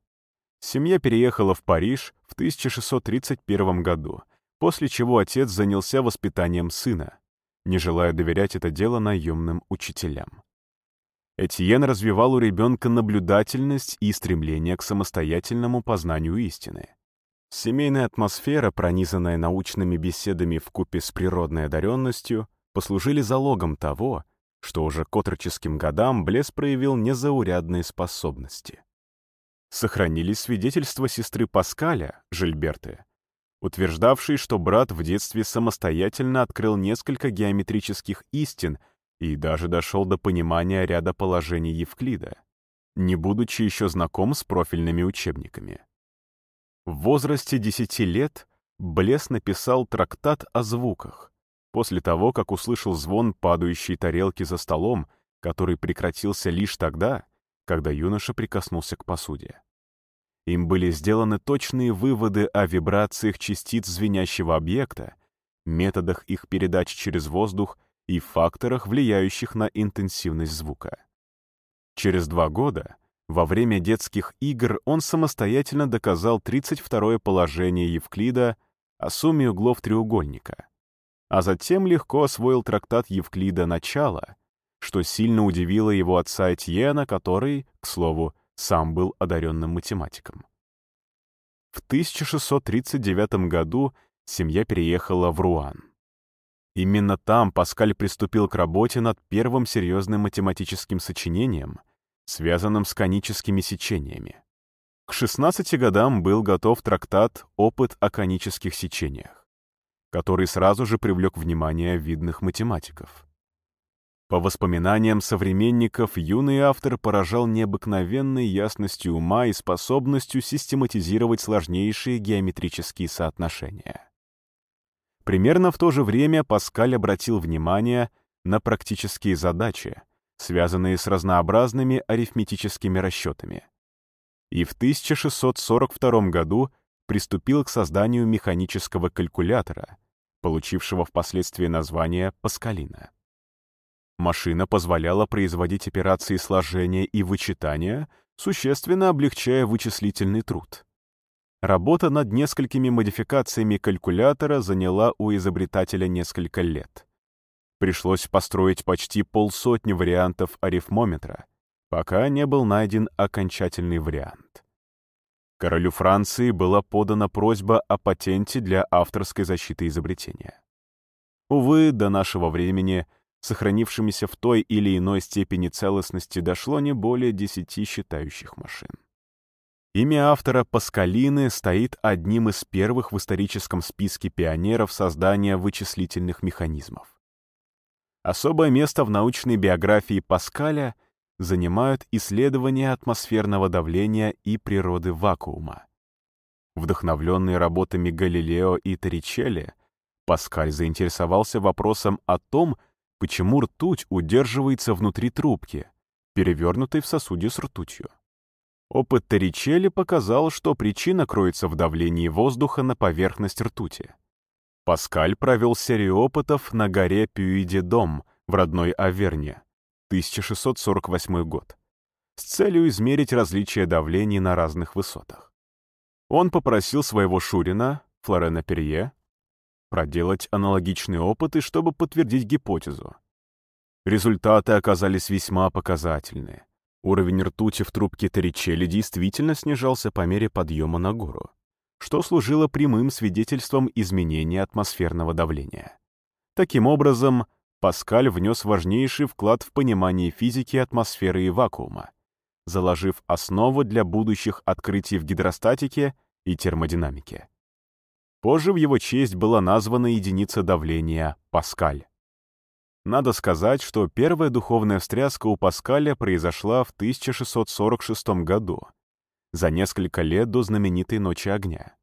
Семья переехала в Париж в 1631 году, после чего отец занялся воспитанием сына, не желая доверять это дело наемным учителям. Этьен развивал у ребенка наблюдательность и стремление к самостоятельному познанию истины. Семейная атмосфера, пронизанная научными беседами в купе с природной одаренностью, послужили залогом того, что уже к отроческим годам Блес проявил незаурядные способности. Сохранились свидетельства сестры Паскаля, Жильберты, утверждавшей, что брат в детстве самостоятельно открыл несколько геометрических истин — и даже дошел до понимания ряда положений Евклида, не будучи еще знаком с профильными учебниками. В возрасте 10 лет Блес написал трактат о звуках, после того, как услышал звон падающей тарелки за столом, который прекратился лишь тогда, когда юноша прикоснулся к посуде. Им были сделаны точные выводы о вибрациях частиц звенящего объекта, методах их передач через воздух и факторах, влияющих на интенсивность звука. Через два года, во время детских игр, он самостоятельно доказал 32-е положение Евклида о сумме углов треугольника, а затем легко освоил трактат Евклида «Начало», что сильно удивило его отца Этьена, который, к слову, сам был одаренным математиком. В 1639 году семья переехала в Руан. Именно там Паскаль приступил к работе над первым серьезным математическим сочинением, связанным с коническими сечениями. К 16 годам был готов трактат «Опыт о конических сечениях», который сразу же привлек внимание видных математиков. По воспоминаниям современников, юный автор поражал необыкновенной ясностью ума и способностью систематизировать сложнейшие геометрические соотношения. Примерно в то же время Паскаль обратил внимание на практические задачи, связанные с разнообразными арифметическими расчетами. И в 1642 году приступил к созданию механического калькулятора, получившего впоследствии название Паскалина. Машина позволяла производить операции сложения и вычитания, существенно облегчая вычислительный труд. Работа над несколькими модификациями калькулятора заняла у изобретателя несколько лет. Пришлось построить почти полсотни вариантов арифмометра, пока не был найден окончательный вариант. Королю Франции была подана просьба о патенте для авторской защиты изобретения. Увы, до нашего времени сохранившимися в той или иной степени целостности дошло не более десяти считающих машин. Имя автора Паскалины стоит одним из первых в историческом списке пионеров создания вычислительных механизмов. Особое место в научной биографии Паскаля занимают исследования атмосферного давления и природы вакуума. Вдохновленный работами Галилео и Торричелли, Паскаль заинтересовался вопросом о том, почему ртуть удерживается внутри трубки, перевернутой в сосуде с ртутью. Опыт Торричелли показал, что причина кроется в давлении воздуха на поверхность ртути. Паскаль провел серию опытов на горе Пюиде-Дом в родной Аверне, 1648 год, с целью измерить различия давлений на разных высотах. Он попросил своего Шурина, Флорена Перье, проделать аналогичные опыты, чтобы подтвердить гипотезу. Результаты оказались весьма показательные. Уровень ртути в трубке Торричелли действительно снижался по мере подъема на гору, что служило прямым свидетельством изменения атмосферного давления. Таким образом, Паскаль внес важнейший вклад в понимание физики атмосферы и вакуума, заложив основу для будущих открытий в гидростатике и термодинамике. Позже в его честь была названа единица давления Паскаль. Надо сказать, что первая духовная встряска у Паскаля произошла в 1646 году, за несколько лет до знаменитой «Ночи огня».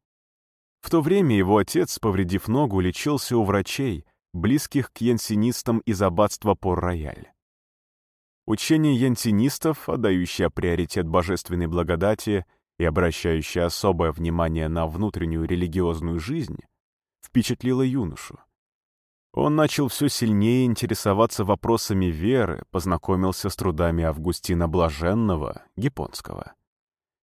В то время его отец, повредив ногу, лечился у врачей, близких к янсинистам из аббатства Пор-Рояль. Учение янсинистов, отдающее приоритет божественной благодати и обращающее особое внимание на внутреннюю религиозную жизнь, впечатлило юношу. Он начал все сильнее интересоваться вопросами веры, познакомился с трудами Августина Блаженного, японского,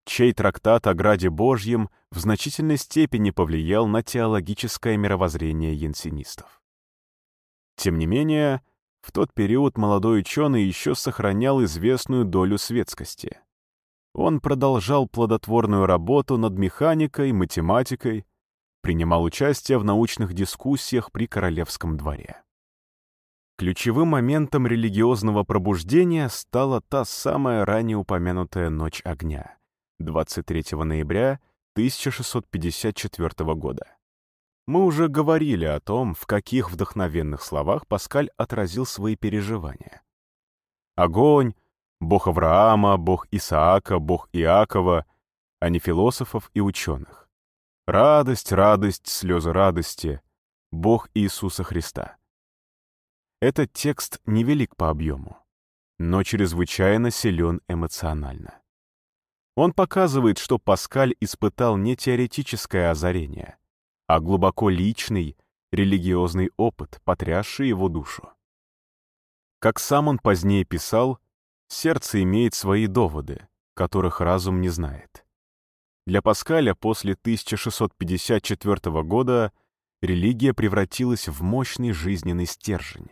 чей трактат о Граде Божьем в значительной степени повлиял на теологическое мировоззрение янсинистов. Тем не менее, в тот период молодой ученый еще сохранял известную долю светскости. Он продолжал плодотворную работу над механикой, математикой, принимал участие в научных дискуссиях при королевском дворе. Ключевым моментом религиозного пробуждения стала та самая ранее упомянутая «Ночь огня» 23 ноября 1654 года. Мы уже говорили о том, в каких вдохновенных словах Паскаль отразил свои переживания. Огонь, бог Авраама, бог Исаака, бог Иакова, а не философов и ученых. Радость, радость, слезы радости. Бог Иисуса Христа. Этот текст невелик по объему, но чрезвычайно силен эмоционально. Он показывает, что Паскаль испытал не теоретическое озарение, а глубоко личный, религиозный опыт, потрясший его душу. Как сам он позднее писал, сердце имеет свои доводы, которых разум не знает. Для Паскаля после 1654 года религия превратилась в мощный жизненный стержень,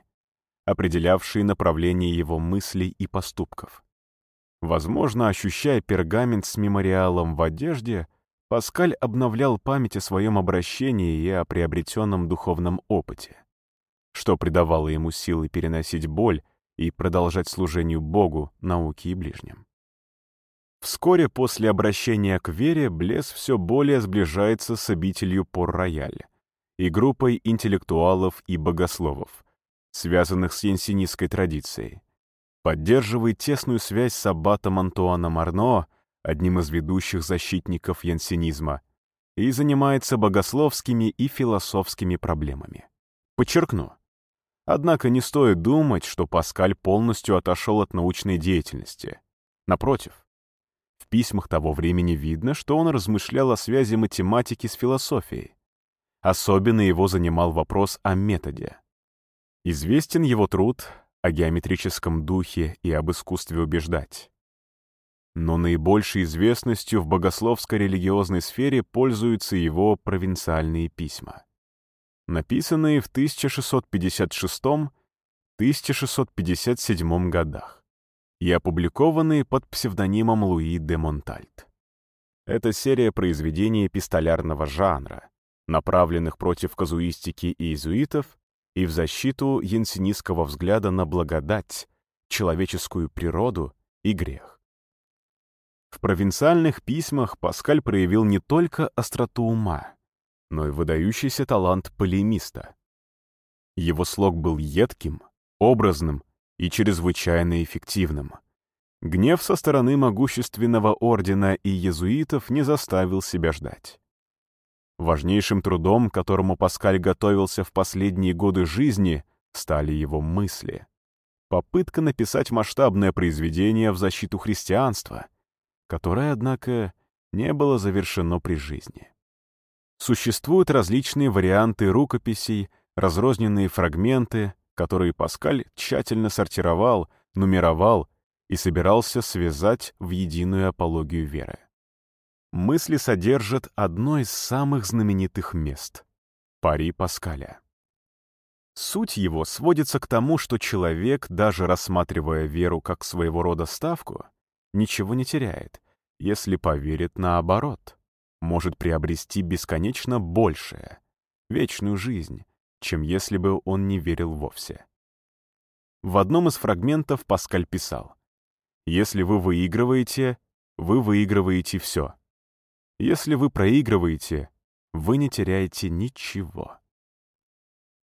определявший направление его мыслей и поступков. Возможно, ощущая пергамент с мемориалом в одежде, Паскаль обновлял память о своем обращении и о приобретенном духовном опыте, что придавало ему силы переносить боль и продолжать служению Богу, науке и ближним. Вскоре после обращения к вере Блес все более сближается с обителью Пор-Рояль и группой интеллектуалов и богословов, связанных с янсинистской традицией. Поддерживает тесную связь с аббатом Антуаном Арно, одним из ведущих защитников янсинизма, и занимается богословскими и философскими проблемами. Подчеркну. Однако не стоит думать, что Паскаль полностью отошел от научной деятельности. Напротив, в письмах того времени видно, что он размышлял о связи математики с философией. Особенно его занимал вопрос о методе. Известен его труд о геометрическом духе и об искусстве убеждать. Но наибольшей известностью в богословско-религиозной сфере пользуются его провинциальные письма. Написанные в 1656-1657 годах и опубликованные под псевдонимом Луи де Монтальт. Это серия произведений эпистолярного жанра, направленных против казуистики и иезуитов и в защиту янсинистского взгляда на благодать, человеческую природу и грех. В провинциальных письмах Паскаль проявил не только остроту ума, но и выдающийся талант полемиста. Его слог был едким, образным и чрезвычайно эффективным. Гнев со стороны могущественного ордена и иезуитов не заставил себя ждать. Важнейшим трудом, которому Паскаль готовился в последние годы жизни, стали его мысли. Попытка написать масштабное произведение в защиту христианства, которое, однако, не было завершено при жизни. Существуют различные варианты рукописей, разрозненные фрагменты, которые Паскаль тщательно сортировал, нумеровал и собирался связать в единую апологию веры. Мысли содержат одно из самых знаменитых мест — пари Паскаля. Суть его сводится к тому, что человек, даже рассматривая веру как своего рода ставку, ничего не теряет, если поверит наоборот, может приобрести бесконечно большее, вечную жизнь, чем если бы он не верил вовсе. В одном из фрагментов Паскаль писал, «Если вы выигрываете, вы выигрываете все. Если вы проигрываете, вы не теряете ничего».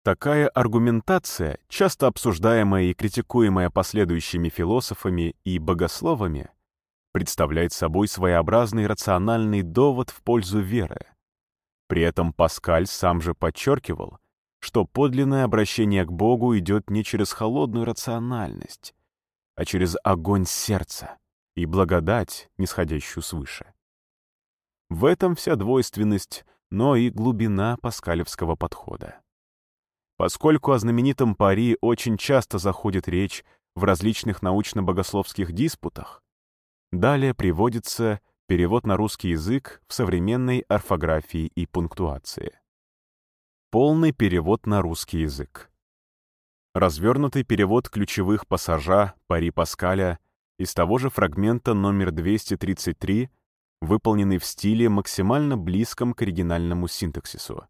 Такая аргументация, часто обсуждаемая и критикуемая последующими философами и богословами, представляет собой своеобразный рациональный довод в пользу веры. При этом Паскаль сам же подчеркивал, что подлинное обращение к Богу идет не через холодную рациональность, а через огонь сердца и благодать, нисходящую свыше. В этом вся двойственность, но и глубина паскалевского подхода. Поскольку о знаменитом пари очень часто заходит речь в различных научно-богословских диспутах, далее приводится перевод на русский язык в современной орфографии и пунктуации. Полный перевод на русский язык. Развернутый перевод ключевых пассажа пари Паскаля из того же фрагмента номер 233, выполненный в стиле максимально близком к оригинальному синтаксису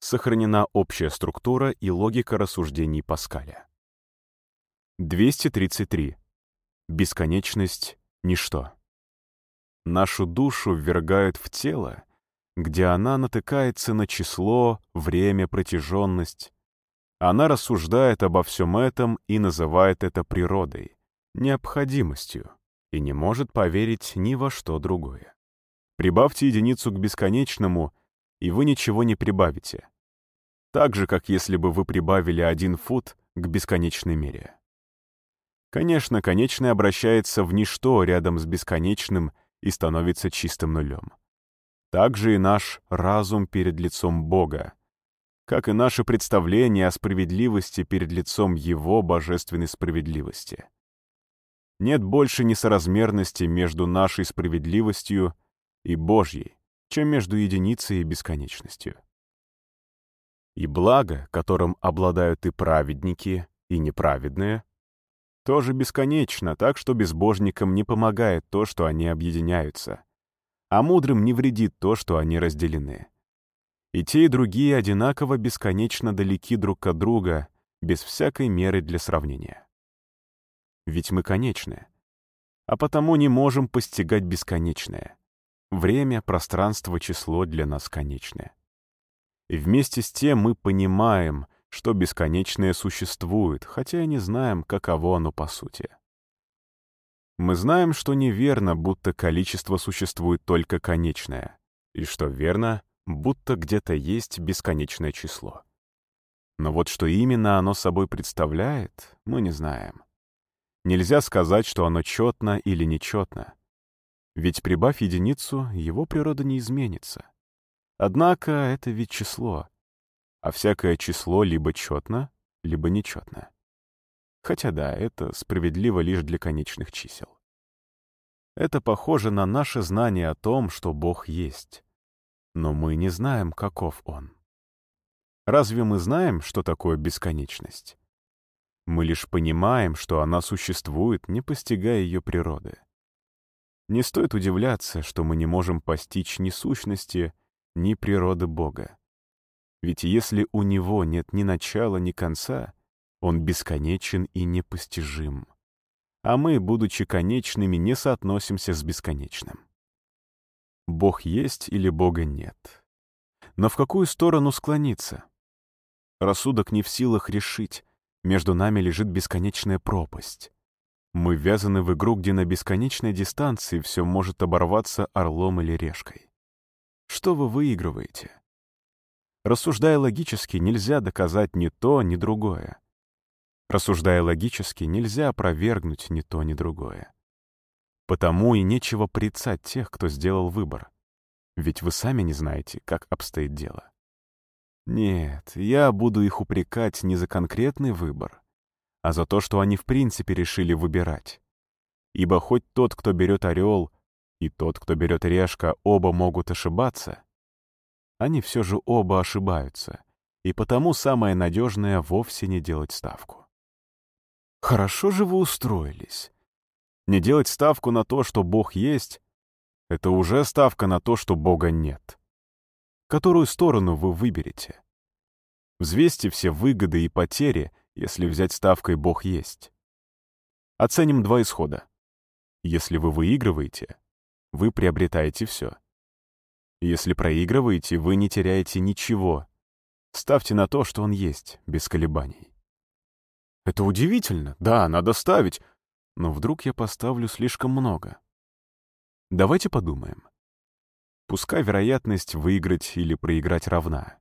сохранена общая структура и логика рассуждений Паскаля. 233. Бесконечность — ничто. Нашу душу ввергают в тело, где она натыкается на число, время, протяженность. Она рассуждает обо всем этом и называет это природой, необходимостью, и не может поверить ни во что другое. Прибавьте единицу к бесконечному, и вы ничего не прибавите. Так же, как если бы вы прибавили один фут к бесконечной мере. Конечно, конечное обращается в ничто рядом с бесконечным и становится чистым нулем. Так же и наш разум перед лицом Бога, как и наше представление о справедливости перед лицом Его божественной справедливости. Нет больше несоразмерности между нашей справедливостью и Божьей, чем между единицей и бесконечностью. И благо, которым обладают и праведники, и неправедные, тоже бесконечно, так что безбожникам не помогает то, что они объединяются, а мудрым не вредит то, что они разделены. И те, и другие одинаково бесконечно далеки друг от друга, без всякой меры для сравнения. Ведь мы конечны, а потому не можем постигать бесконечное. Время, пространство, число для нас конечны. И вместе с тем мы понимаем, что бесконечное существует, хотя и не знаем, каково оно по сути. Мы знаем, что неверно, будто количество существует только конечное, и что верно, будто где-то есть бесконечное число. Но вот что именно оно собой представляет, мы не знаем. Нельзя сказать, что оно четно или нечетно. Ведь прибавь единицу, его природа не изменится. Однако это ведь число, а всякое число либо четно, либо нечетно. Хотя да, это справедливо лишь для конечных чисел. Это похоже на наше знание о том, что Бог есть. Но мы не знаем, каков Он. Разве мы знаем, что такое бесконечность? Мы лишь понимаем, что она существует, не постигая ее природы. Не стоит удивляться, что мы не можем постичь ни сущности, ни природы Бога. Ведь если у Него нет ни начала, ни конца, Он бесконечен и непостижим. а мы, будучи конечными, не соотносимся с бесконечным. Бог есть или Бога нет. Но в какую сторону склониться? Рассудок не в силах решить. Между нами лежит бесконечная пропасть. Мы ввязаны в игру, где на бесконечной дистанции все может оборваться орлом или решкой. Что вы выигрываете? Рассуждая логически, нельзя доказать ни то, ни другое. Рассуждая логически, нельзя опровергнуть ни то, ни другое. Потому и нечего прицать тех, кто сделал выбор. Ведь вы сами не знаете, как обстоит дело. Нет, я буду их упрекать не за конкретный выбор, а за то, что они в принципе решили выбирать. Ибо хоть тот, кто берет орел, и тот, кто берет решка, оба могут ошибаться, они все же оба ошибаются, и потому самое надежное вовсе не делать ставку. Хорошо же вы устроились. Не делать ставку на то, что Бог есть, это уже ставка на то, что Бога нет. Которую сторону вы выберете? Взвесьте все выгоды и потери, если взять ставкой «Бог есть». Оценим два исхода. Если вы выигрываете, вы приобретаете все. Если проигрываете, вы не теряете ничего. Ставьте на то, что он есть, без колебаний. Это удивительно. Да, надо ставить. Но вдруг я поставлю слишком много. Давайте подумаем. Пускай вероятность выиграть или проиграть равна.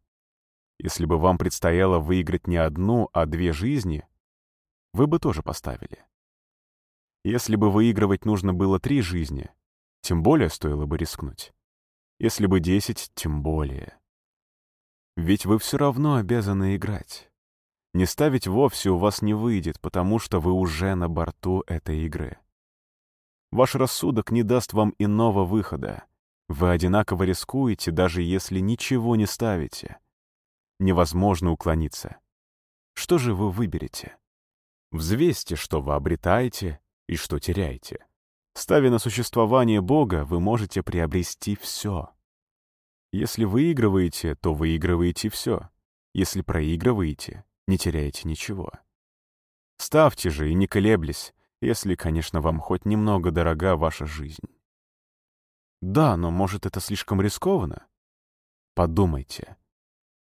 Если бы вам предстояло выиграть не одну, а две жизни, вы бы тоже поставили. Если бы выигрывать нужно было три жизни, тем более стоило бы рискнуть. Если бы десять, тем более. Ведь вы все равно обязаны играть. Не ставить вовсе у вас не выйдет, потому что вы уже на борту этой игры. Ваш рассудок не даст вам иного выхода. Вы одинаково рискуете, даже если ничего не ставите. Невозможно уклониться. Что же вы выберете? Взвесьте, что вы обретаете и что теряете. Ставя на существование Бога, вы можете приобрести все. Если выигрываете, то выигрываете все. Если проигрываете, не теряете ничего. Ставьте же и не колеблись, если, конечно, вам хоть немного дорога ваша жизнь. Да, но может это слишком рискованно? Подумайте.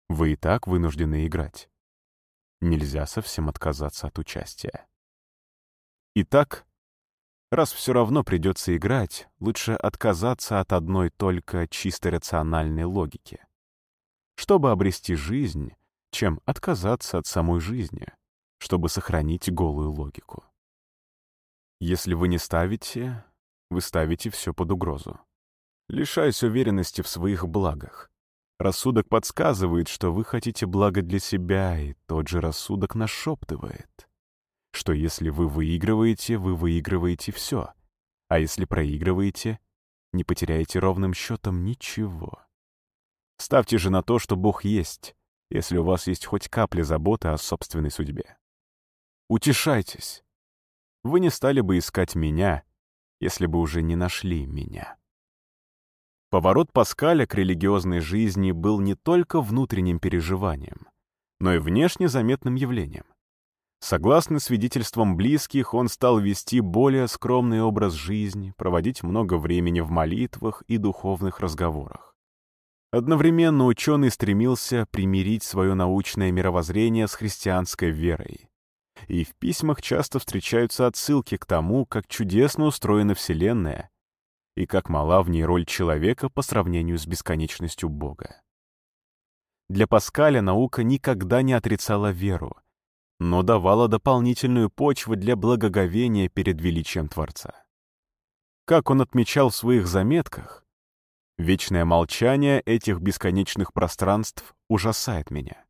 Вы и так вынуждены играть. Нельзя совсем отказаться от участия. Итак, раз все равно придется играть, лучше отказаться от одной только чисто рациональной логики. Чтобы обрести жизнь, чем отказаться от самой жизни, чтобы сохранить голую логику. Если вы не ставите, вы ставите все под угрозу. Лишаясь уверенности в своих благах. Рассудок подсказывает, что вы хотите блага для себя, и тот же рассудок нашептывает, что если вы выигрываете, вы выигрываете все, а если проигрываете, не потеряете ровным счетом ничего. Ставьте же на то, что Бог есть, если у вас есть хоть капля заботы о собственной судьбе. Утешайтесь, вы не стали бы искать меня, если бы уже не нашли меня. Поворот Паскаля к религиозной жизни был не только внутренним переживанием, но и внешне заметным явлением. Согласно свидетельствам близких, он стал вести более скромный образ жизни, проводить много времени в молитвах и духовных разговорах. Одновременно ученый стремился примирить свое научное мировоззрение с христианской верой, и в письмах часто встречаются отсылки к тому, как чудесно устроена Вселенная и как мала в ней роль человека по сравнению с бесконечностью Бога. Для Паскаля наука никогда не отрицала веру, но давала дополнительную почву для благоговения перед величием Творца. Как он отмечал в своих заметках, вечное молчание этих бесконечных пространств ужасает меня.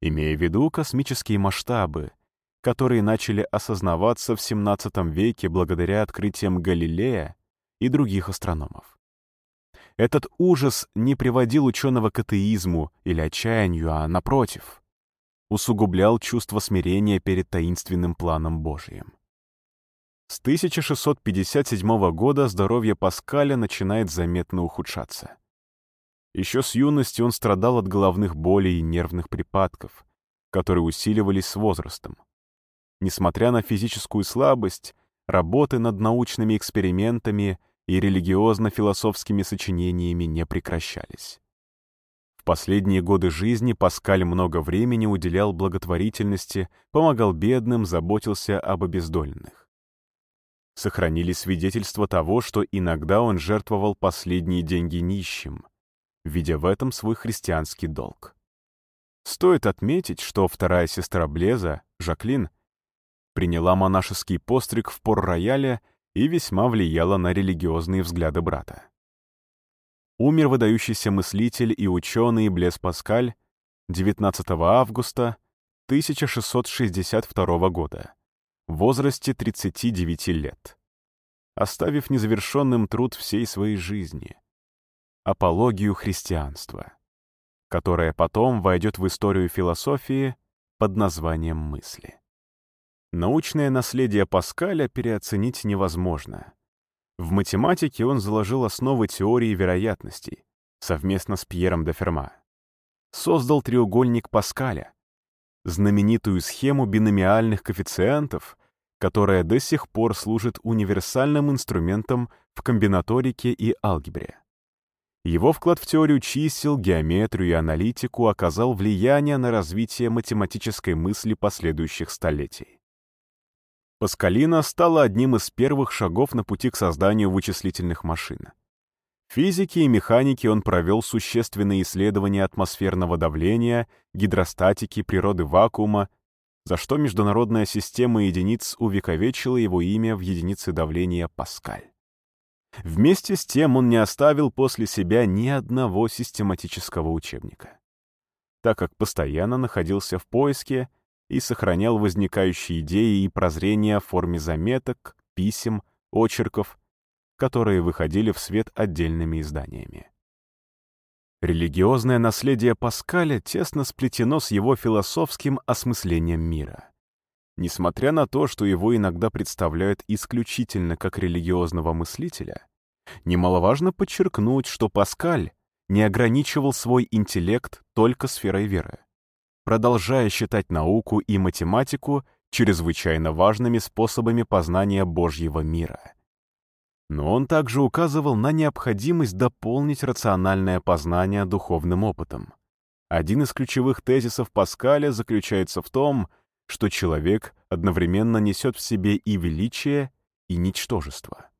Имея в виду космические масштабы, которые начали осознаваться в XVII веке благодаря открытиям Галилея и других астрономов. Этот ужас не приводил ученого к атеизму или отчаянию, а, напротив, усугублял чувство смирения перед таинственным планом Божиим. С 1657 года здоровье Паскаля начинает заметно ухудшаться. Еще с юности он страдал от головных болей и нервных припадков, которые усиливались с возрастом. несмотря на физическую слабость, работы над научными экспериментами и религиозно-философскими сочинениями не прекращались. В последние годы жизни Паскаль много времени уделял благотворительности, помогал бедным, заботился об обездоленных. Сохранились свидетельства того, что иногда он жертвовал последние деньги нищим, видя в этом свой христианский долг. Стоит отметить, что вторая сестра Блеза, Жаклин, приняла монашеский постриг в Пор-Рояле и весьма влияла на религиозные взгляды брата. Умер выдающийся мыслитель и ученый Блез Паскаль 19 августа 1662 года в возрасте 39 лет, оставив незавершенным труд всей своей жизни — апологию христианства которая потом войдет в историю философии под названием мысли. Научное наследие Паскаля переоценить невозможно. В математике он заложил основы теории вероятностей совместно с Пьером де Ферма. Создал треугольник Паскаля, знаменитую схему биномиальных коэффициентов, которая до сих пор служит универсальным инструментом в комбинаторике и алгебре. Его вклад в теорию чисел, геометрию и аналитику оказал влияние на развитие математической мысли последующих столетий. Паскалина стала одним из первых шагов на пути к созданию вычислительных машин. В физике и механике он провел существенные исследования атмосферного давления, гидростатики, природы вакуума, за что международная система единиц увековечила его имя в единице давления Паскаль. Вместе с тем он не оставил после себя ни одного систематического учебника, так как постоянно находился в поиске и сохранял возникающие идеи и прозрения в форме заметок, писем, очерков, которые выходили в свет отдельными изданиями. Религиозное наследие Паскаля тесно сплетено с его философским осмыслением мира. Несмотря на то, что его иногда представляют исключительно как религиозного мыслителя, немаловажно подчеркнуть, что Паскаль не ограничивал свой интеллект только сферой веры, продолжая считать науку и математику чрезвычайно важными способами познания Божьего мира. Но он также указывал на необходимость дополнить рациональное познание духовным опытом. Один из ключевых тезисов Паскаля заключается в том, что человек одновременно несет в себе и величие, и ничтожество.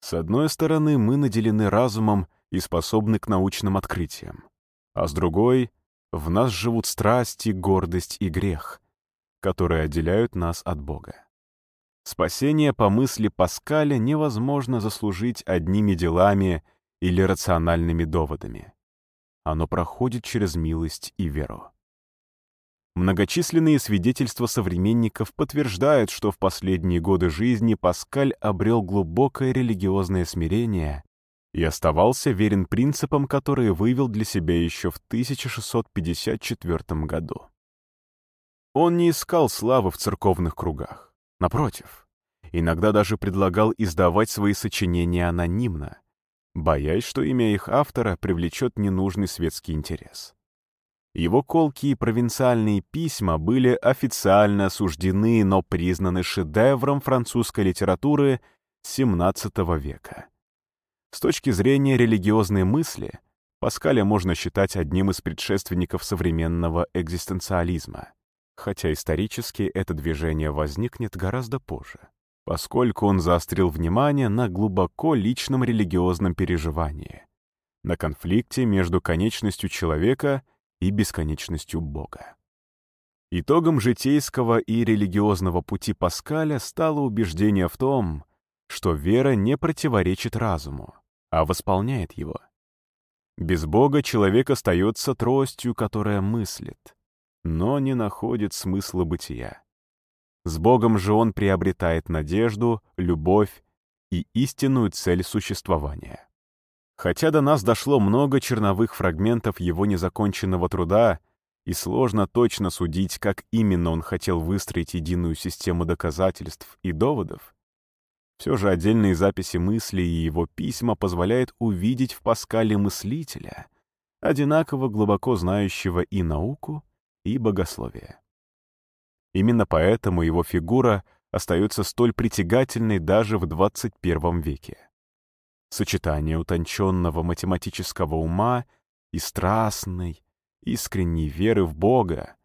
С одной стороны, мы наделены разумом и способны к научным открытиям, а с другой — в нас живут страсти, гордость и грех, которые отделяют нас от Бога. Спасение по мысли Паскаля невозможно заслужить одними делами или рациональными доводами. Оно проходит через милость и веру. Многочисленные свидетельства современников подтверждают, что в последние годы жизни Паскаль обрел глубокое религиозное смирение и оставался верен принципам, которые вывел для себя еще в 1654 году. Он не искал славы в церковных кругах. Напротив, иногда даже предлагал издавать свои сочинения анонимно, боясь, что имя их автора привлечет ненужный светский интерес. Его колкие провинциальные письма были официально осуждены, но признаны шедевром французской литературы XVII века. С точки зрения религиозной мысли, Паскаля можно считать одним из предшественников современного экзистенциализма, хотя исторически это движение возникнет гораздо позже, поскольку он заострил внимание на глубоко личном религиозном переживании, на конфликте между конечностью человека — и бесконечностью Бога. Итогом житейского и религиозного пути Паскаля стало убеждение в том, что вера не противоречит разуму, а восполняет его. Без Бога человек остается тростью, которая мыслит, но не находит смысла бытия. С Богом же он приобретает надежду, любовь и истинную цель существования. Хотя до нас дошло много черновых фрагментов его незаконченного труда, и сложно точно судить, как именно он хотел выстроить единую систему доказательств и доводов, все же отдельные записи мыслей и его письма позволяют увидеть в Паскале мыслителя, одинаково глубоко знающего и науку, и богословие. Именно поэтому его фигура остается столь притягательной даже в 21 веке. Сочетание утонченного математического ума и страстной, искренней веры в Бога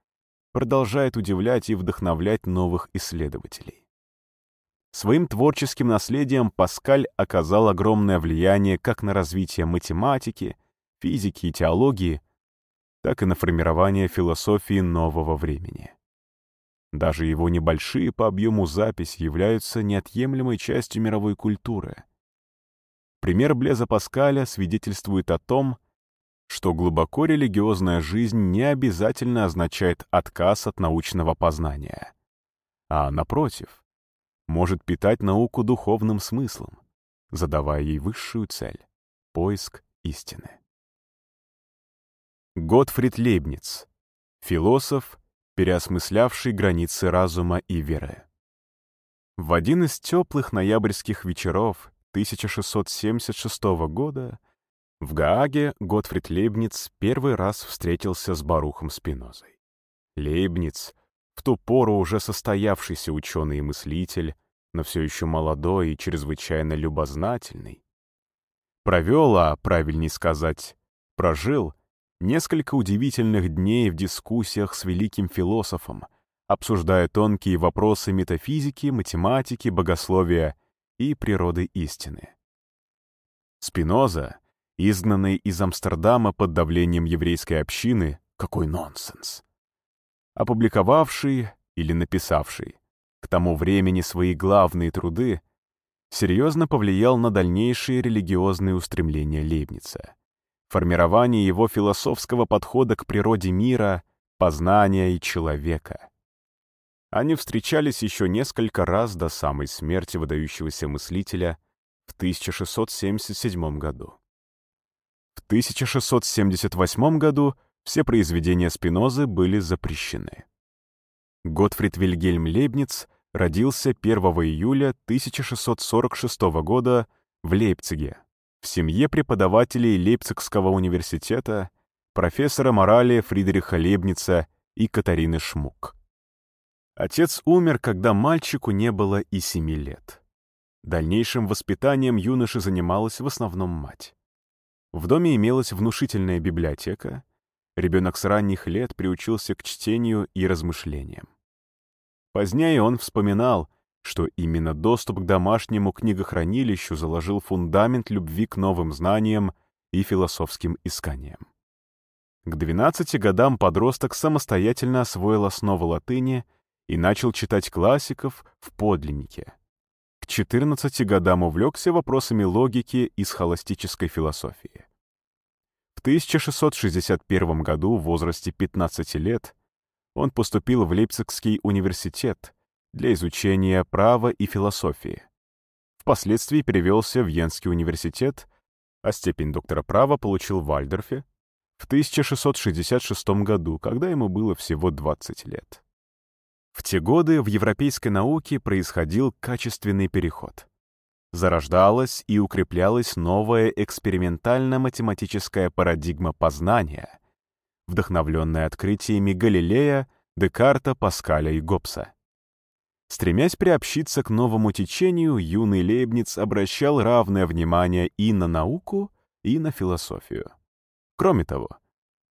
продолжает удивлять и вдохновлять новых исследователей. Своим творческим наследием Паскаль оказал огромное влияние как на развитие математики, физики и теологии, так и на формирование философии нового времени. Даже его небольшие по объему записи являются неотъемлемой частью мировой культуры. Пример Блеза Паскаля свидетельствует о том, что глубоко религиозная жизнь не обязательно означает отказ от научного познания, а, напротив, может питать науку духовным смыслом, задавая ей высшую цель — поиск истины. Готфрид Лейбниц, философ, переосмыслявший границы разума и веры. В один из теплых ноябрьских вечеров 1676 года в Гааге Готфрид Лейбниц первый раз встретился с Барухом Спинозой. Лейбниц, в ту пору уже состоявшийся ученый и мыслитель, но все еще молодой и чрезвычайно любознательный, провел, а правильней сказать, прожил несколько удивительных дней в дискуссиях с великим философом, обсуждая тонкие вопросы метафизики, математики, богословия и природы истины. Спиноза, изгнанный из Амстердама под давлением еврейской общины, какой нонсенс, опубликовавший или написавший к тому времени свои главные труды, серьезно повлиял на дальнейшие религиозные устремления Лейбница, формирование его философского подхода к природе мира, познания и человека. Они встречались еще несколько раз до самой смерти выдающегося мыслителя в 1677 году. В 1678 году все произведения Спинозы были запрещены. Готфрид Вильгельм Лейбниц родился 1 июля 1646 года в Лейпциге, в семье преподавателей Лейпцигского университета, профессора морали Фридриха Лейбница и Катарины Шмук. Отец умер, когда мальчику не было и семи лет. Дальнейшим воспитанием юноши занималась в основном мать. В доме имелась внушительная библиотека. Ребенок с ранних лет приучился к чтению и размышлениям. Позднее он вспоминал, что именно доступ к домашнему книгохранилищу заложил фундамент любви к новым знаниям и философским исканиям. К 12 годам подросток самостоятельно освоил основы латыни и начал читать классиков в подлиннике. К 14 годам увлекся вопросами логики и схоластической философии. В 1661 году в возрасте 15 лет он поступил в Лейпцигский университет для изучения права и философии. Впоследствии перевелся в Йенский университет, а степень доктора права получил в Вальдорфе в 1666 году, когда ему было всего 20 лет. В те годы в европейской науке происходил качественный переход. Зарождалась и укреплялась новая экспериментально-математическая парадигма познания, вдохновленная открытиями Галилея, Декарта, Паскаля и Гоббса. Стремясь приобщиться к новому течению, юный Лейбниц обращал равное внимание и на науку, и на философию. Кроме того,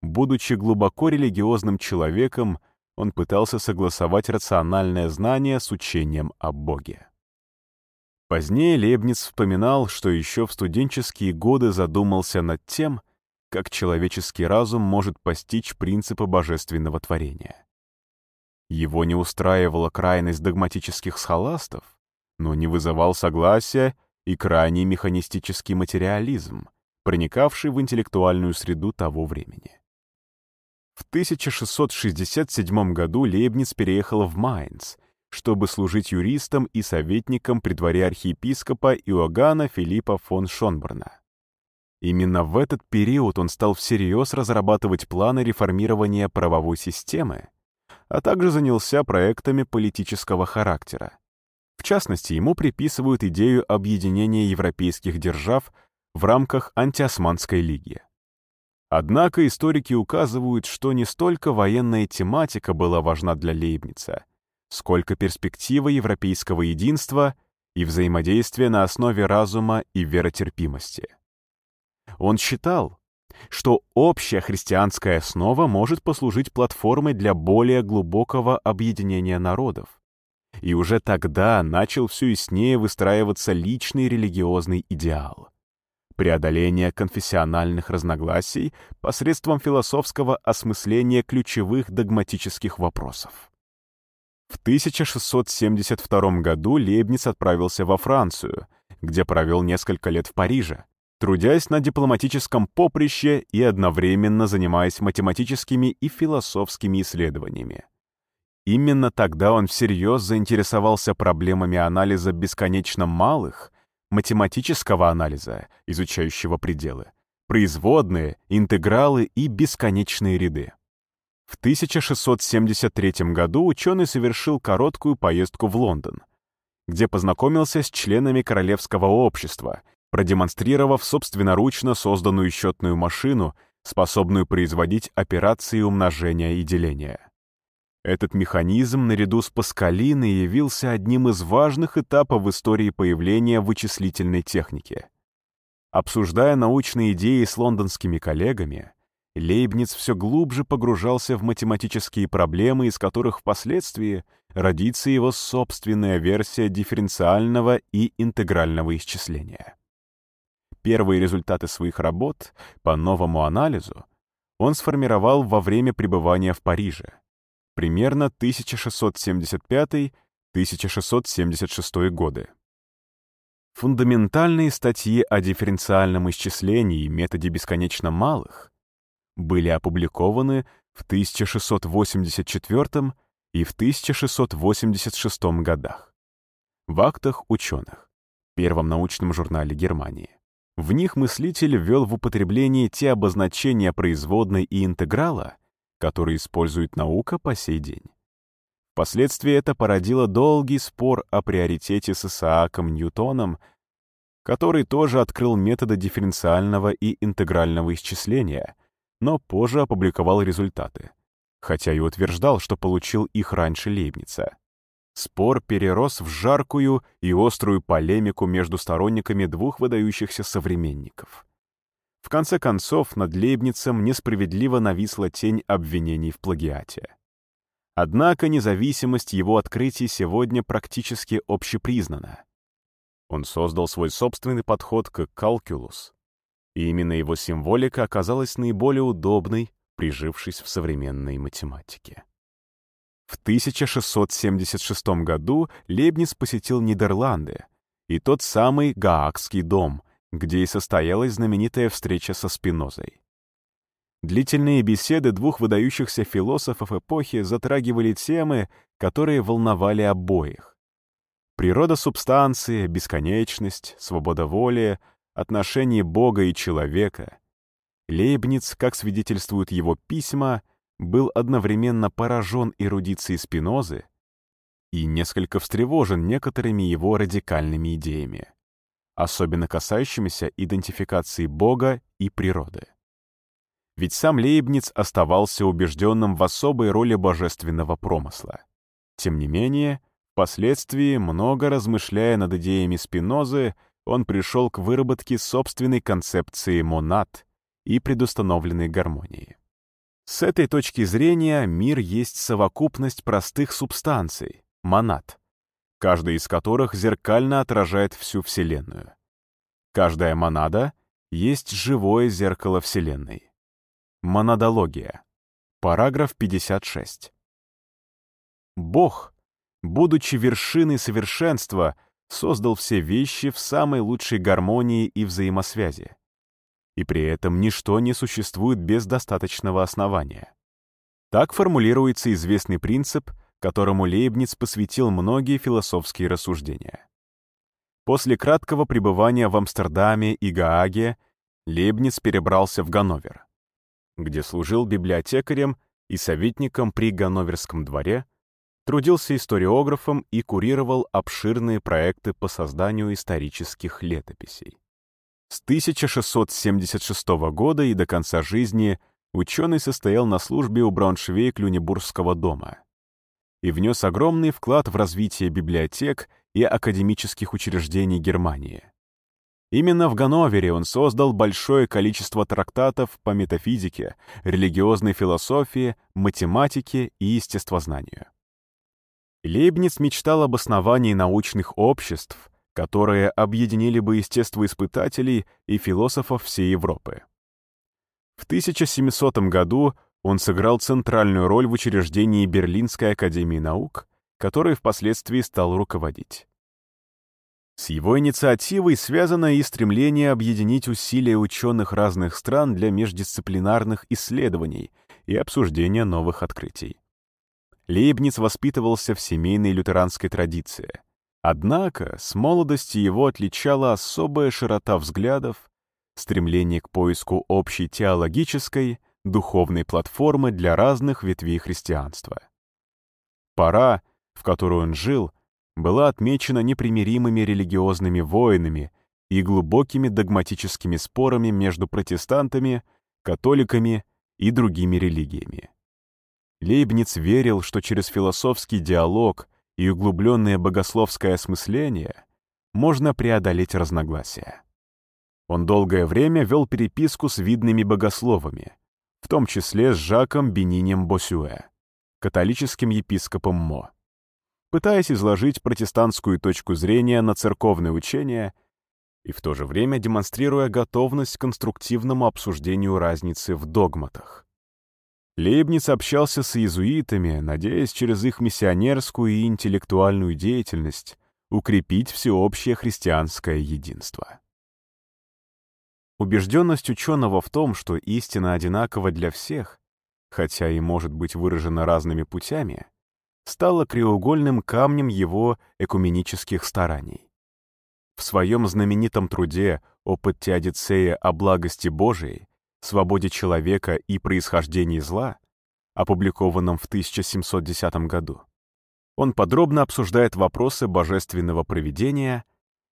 будучи глубоко религиозным человеком, он пытался согласовать рациональное знание с учением о Боге. Позднее Лебниц вспоминал, что еще в студенческие годы задумался над тем, как человеческий разум может постичь принципы божественного творения. Его не устраивала крайность догматических схоластов, но не вызывал согласия и крайний механистический материализм, проникавший в интеллектуальную среду того времени. В 1667 году Лейбниц переехал в Майнц, чтобы служить юристом и советником при дворе архиепископа Иоганна Филиппа фон Шонборна. Именно в этот период он стал всерьез разрабатывать планы реформирования правовой системы, а также занялся проектами политического характера. В частности, ему приписывают идею объединения европейских держав в рамках антиосманской лиги. Однако историки указывают, что не столько военная тематика была важна для Лейбница, сколько перспектива европейского единства и взаимодействия на основе разума и веротерпимости. Он считал, что общая христианская основа может послужить платформой для более глубокого объединения народов. И уже тогда начал все яснее выстраиваться личный религиозный идеал. Преодоление конфессиональных разногласий посредством философского осмысления ключевых догматических вопросов. В 1672 году Лейбниц отправился во Францию, где провел несколько лет в Париже, трудясь на дипломатическом поприще и одновременно занимаясь математическими и философскими исследованиями. Именно тогда он всерьез заинтересовался проблемами анализа бесконечно малых, математического анализа, изучающего пределы, производные, интегралы и бесконечные ряды. В 1673 году ученый совершил короткую поездку в Лондон, где познакомился с членами Королевского общества продемонстрировав собственноручно созданную счетную машину, способную производить операции умножения и деления. Этот механизм наряду с Паскалиной явился одним из важных этапов в истории появления вычислительной техники. Обсуждая научные идеи с лондонскими коллегами, Лейбниц все глубже погружался в математические проблемы, из которых впоследствии родится его собственная версия дифференциального и интегрального исчисления. Первые результаты своих работ по новому анализу он сформировал во время пребывания в Париже, примерно 1675-1676 годы. Фундаментальные статьи о дифференциальном исчислении и методе бесконечно малых были опубликованы в 1684 и в 1686 годах в актах ученых, первом научном журнале Германии. В них мыслитель ввел в употребление те обозначения производной и интеграла, которые использует наука по сей день. Впоследствии это породило долгий спор о приоритете с Исааком Ньютоном, который тоже открыл методы дифференциального и интегрального исчисления, но позже опубликовал результаты, хотя и утверждал, что получил их раньше Лейбница. Спор перерос в жаркую и острую полемику между сторонниками двух выдающихся современников. В конце концов, над Лейбницем несправедливо нависла тень обвинений в плагиате. Однако независимость его открытий сегодня практически общепризнана. Он создал свой собственный подход к калкулус, и именно его символика оказалась наиболее удобной, прижившись в современной математике. В 1676 году Лейбниц посетил Нидерланды и тот самый Гаагский дом, где и состоялась знаменитая встреча со Спинозой. Длительные беседы двух выдающихся философов эпохи затрагивали темы, которые волновали обоих. Природа субстанции, бесконечность, свобода воли, отношения Бога и человека. Лейбниц, как свидетельствуют его письма, был одновременно поражен эрудицией Спинозы и несколько встревожен некоторыми его радикальными идеями, особенно касающимися идентификации Бога и природы. Ведь сам Лейбниц оставался убежденным в особой роли божественного промысла. Тем не менее, впоследствии, много размышляя над идеями Спинозы, он пришел к выработке собственной концепции монад и предустановленной гармонии. С этой точки зрения мир есть совокупность простых субстанций, монад, каждая из которых зеркально отражает всю Вселенную. Каждая монада есть живое зеркало Вселенной. Монадология. Параграф 56. Бог, будучи вершиной совершенства, создал все вещи в самой лучшей гармонии и взаимосвязи и при этом ничто не существует без достаточного основания. Так формулируется известный принцип, которому Лейбниц посвятил многие философские рассуждения. После краткого пребывания в Амстердаме и Гааге Лейбниц перебрался в Ганновер, где служил библиотекарем и советником при Ганноверском дворе, трудился историографом и курировал обширные проекты по созданию исторических летописей. С 1676 года и до конца жизни ученый состоял на службе у Брауншвейг-Люнебургского дома. и внес огромный вклад в развитие библиотек и академических учреждений Германии. Именно в Ганновере он создал большое количество трактатов по метафизике, религиозной философии, математике и естествознанию. Лейбниц мечтал об основании научных обществ, которые объединили бы естествоиспытателей и философов всей Европы. В 1700 году он сыграл центральную роль в учреждении Берлинской академии наук, которой впоследствии стал руководить. С его инициативой связано и стремление объединить усилия ученых разных стран для междисциплинарных исследований и обсуждения новых открытий. Лейбниц воспитывался в семейной лютеранской традиции. Однако с молодости его отличала особая широта взглядов, стремление к поиску общей теологической, духовной платформы для разных ветвей христианства. Пора, в которую он жил, была отмечена непримиримыми религиозными войнами и глубокими догматическими спорами между протестантами, католиками и другими религиями. Лейбниц верил, что через философский диалог и углубленное богословское осмысление можно преодолеть разногласия. Он долгое время вел переписку с видными богословами, в том числе с Жаком Бенинем Босюэ, католическим епископом Мо пытаясь изложить протестантскую точку зрения на церковное учение и в то же время демонстрируя готовность к конструктивному обсуждению разницы в догматах. Лейбниц общался с иезуитами, надеясь через их миссионерскую и интеллектуальную деятельность укрепить всеобщее христианское единство. Убежденность ученого в том, что истина одинакова для всех, хотя и может быть выражена разными путями, стало краеугольным камнем его экуменических стараний. В своем знаменитом труде «Опыт Теодицея о благости Божией», свободе человека и происхождении зла, опубликованном в 1710 году, он подробно обсуждает вопросы божественного провидения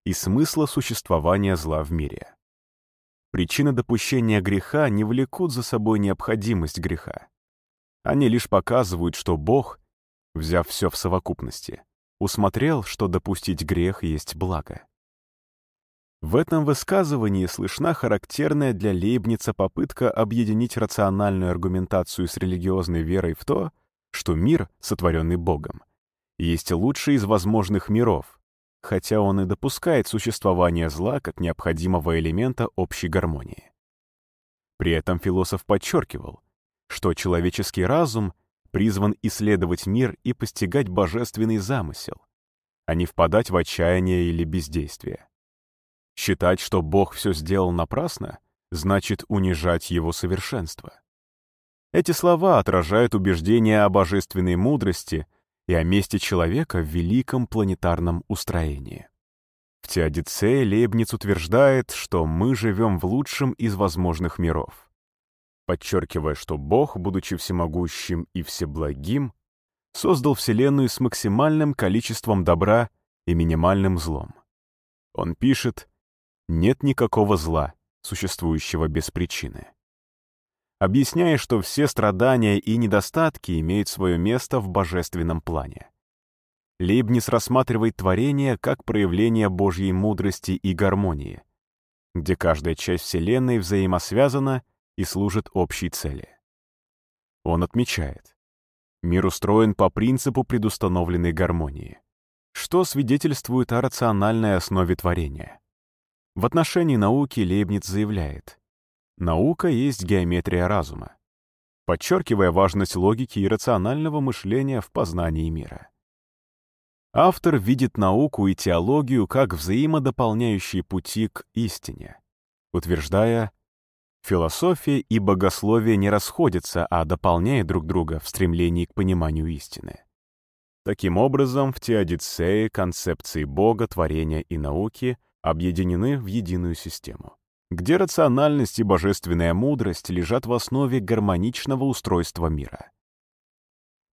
и смысла существования зла в мире. Причины допущения греха не влекут за собой необходимость греха. Они лишь показывают, что Бог взяв все в совокупности, усмотрел, что допустить грех есть благо. В этом высказывании слышна характерная для Лейбница попытка объединить рациональную аргументацию с религиозной верой в то, что мир, сотворенный Богом, есть лучший из возможных миров, хотя он и допускает существование зла как необходимого элемента общей гармонии. При этом философ подчеркивал, что человеческий разум — призван исследовать мир и постигать божественный замысел, а не впадать в отчаяние или бездействие. Считать, что Бог все сделал напрасно, значит унижать его совершенство. Эти слова отражают убеждение о божественной мудрости и о месте человека в великом планетарном устроении. В Теодицее Лейбниц утверждает, что мы живем в лучшем из возможных миров подчеркивая, что Бог, будучи всемогущим и всеблагим, создал Вселенную с максимальным количеством добра и минимальным злом. Он пишет «нет никакого зла, существующего без причины». Объясняя, что все страдания и недостатки имеют свое место в божественном плане. Лейбниц рассматривает творение как проявление Божьей мудрости и гармонии, где каждая часть Вселенной взаимосвязана — и служит общей цели. Он отмечает, мир устроен по принципу предустановленной гармонии, что свидетельствует о рациональной основе творения. В отношении науки Лейбниц заявляет, наука есть геометрия разума, подчеркивая важность логики и рационального мышления в познании мира. Автор видит науку и теологию как взаимодополняющие пути к истине, утверждая, Философия и богословие не расходятся, а дополняют друг друга в стремлении к пониманию истины. Таким образом, в Теодицее концепции Бога, творения и науки объединены в единую систему, где рациональность и божественная мудрость лежат в основе гармоничного устройства мира.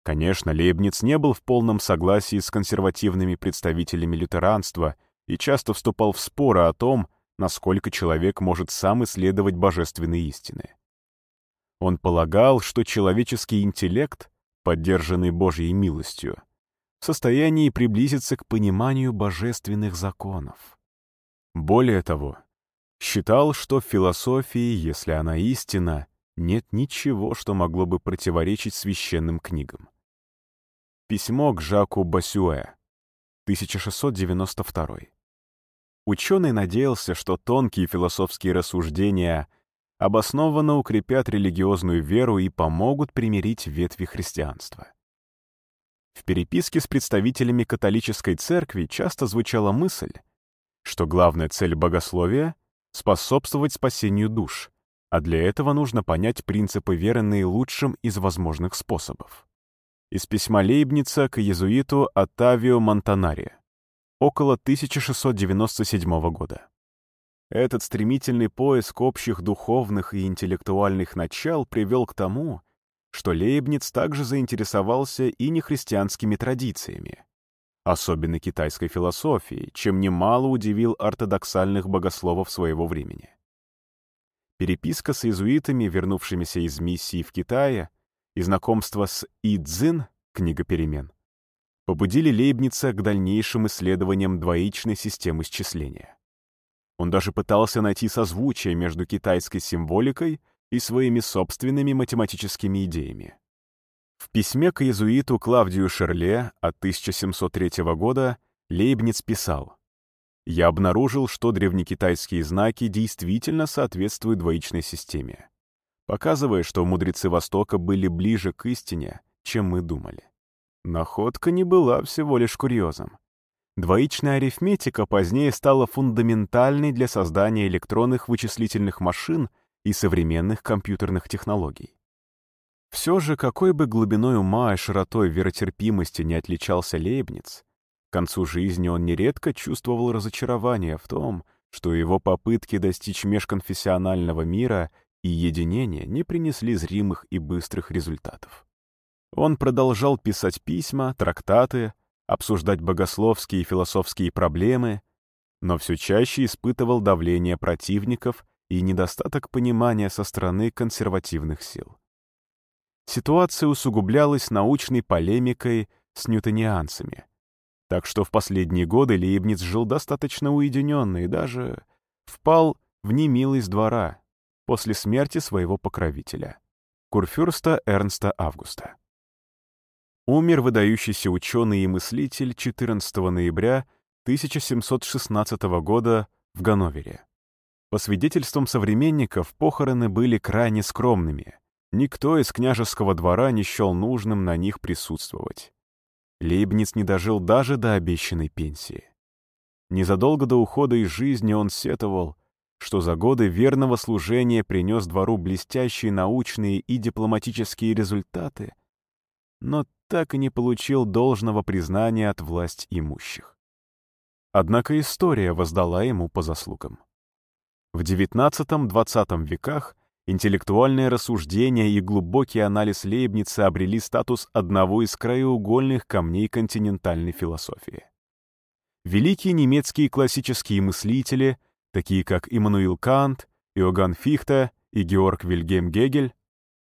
Конечно, Лейбниц не был в полном согласии с консервативными представителями лютеранства и часто вступал в споры о том, насколько человек может сам исследовать божественные истины. Он полагал, что человеческий интеллект поддержанный Божьей милостью, в состоянии приблизиться к пониманию божественных законов. Более того, считал, что в философии, если она истина, нет ничего, что могло бы противоречить священным книгам. Письмо к Жаку Басюэ, 1692. Ученый надеялся, что тонкие философские рассуждения обоснованно укрепят религиозную веру и помогут примирить ветви христианства. В переписке с представителями католической церкви часто звучала мысль, что главная цель богословия — способствовать спасению душ, а для этого нужно понять принципы веры наилучшим из возможных способов. Из письма Лейбница к иезуиту Оттавио Монтанари, около 1697 года. Этот стремительный поиск общих духовных и интеллектуальных начал привел к тому, что Лейбниц также заинтересовался и нехристианскими традициями, особенно китайской философией, чем немало удивил ортодоксальных богословов своего времени. Переписка с иезуитами, вернувшимися из миссии в Китае, и знакомство с И Цзин, книга перемен, побудили Лейбница к дальнейшим исследованиям двоичной системы счисления. Он даже пытался найти созвучие между китайской символикой и своими собственными математическими идеями. В письме к иезуиту Клавдию Шерле от 1703 года Лейбниц писал «Я обнаружил, что древнекитайские знаки действительно соответствуют двоичной системе, показывая, что мудрецы Востока были ближе к истине, чем мы думали. Находка не была всего лишь курьезом. Двоичная арифметика позднее стала фундаментальной для создания электронных вычислительных машин — и современных компьютерных технологий. Все же, какой бы глубиной ума и широтой веротерпимости не отличался Лейбниц, к концу жизни он нередко чувствовал разочарование в том, что его попытки достичь межконфессионального мира и единения не принесли зримых и быстрых результатов. Он продолжал писать письма, трактаты, обсуждать богословские и философские проблемы, но все чаще испытывал давление противников и недостаток понимания со стороны консервативных сил. Ситуация усугублялась научной полемикой с ньютонианцами, так что в последние годы Лейбниц жил достаточно уединенно и даже впал в немилость двора после смерти своего покровителя, курфюрста Эрнста Августа. Умер выдающийся ученый и мыслитель 14 ноября 1716 года в Ганновере. По свидетельствам современников, похороны были крайне скромными. Никто из княжеского двора не счел нужным на них присутствовать. Лейбниц не дожил даже до обещанной пенсии. Незадолго до ухода из жизни он сетовал, что за годы верного служения принес двору блестящие научные и дипломатические результаты, но так и не получил должного признания от власть имущих. Однако история воздала ему по заслугам. В XIX-XX веках интеллектуальное рассуждение и глубокий анализ Лейбница обрели статус одного из краеугольных камней континентальной философии. Великие немецкие классические мыслители, такие как Иммануил Кант, Иоганн Фихте и Георг Вильгельм Гегель,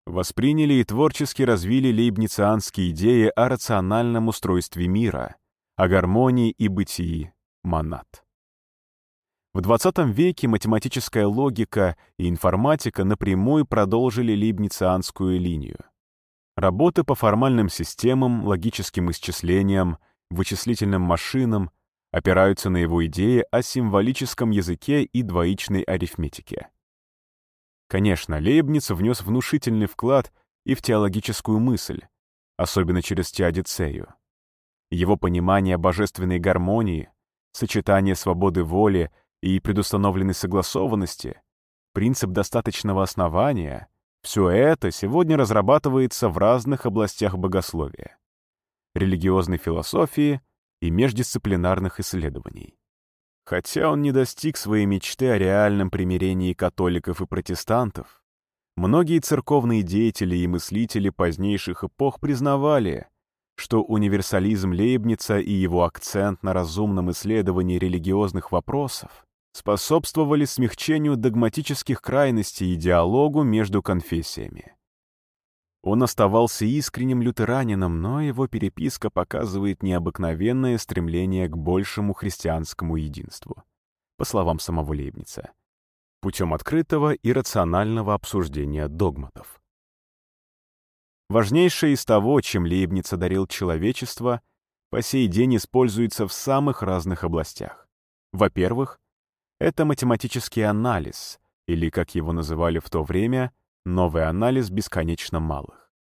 восприняли и творчески развили лейбницианские идеи о рациональном устройстве мира, о гармонии и бытии монад. В XX веке математическая логика и информатика напрямую продолжили лейбницианскую линию. Работы по формальным системам, логическим исчислениям, вычислительным машинам опираются на его идеи о символическом языке и двоичной арифметике. Конечно, Лейбниц внес внушительный вклад и в теологическую мысль, особенно через теодицею. Его понимание божественной гармонии, сочетание свободы воли и предустановленной согласованности, принцип достаточного основания — все это сегодня разрабатывается в разных областях богословия, религиозной философии и междисциплинарных исследований. Хотя он не достиг своей мечты о реальном примирении католиков и протестантов, многие церковные деятели и мыслители позднейших эпох признавали, что универсализм Лейбница и его акцент на разумном исследовании религиозных вопросов способствовали смягчению догматических крайностей и диалогу между конфессиями. Он оставался искренним лютеранином, но его переписка показывает необыкновенное стремление к большему христианскому единству, по словам самого Лейбница, путем открытого и рационального обсуждения догматов. Важнейшее из того, чем Лейбниц одарил человечество, по сей день используется в самых разных областях. Во-первых, это математический анализ, или, как его называли в то время, новый анализ бесконечно малых.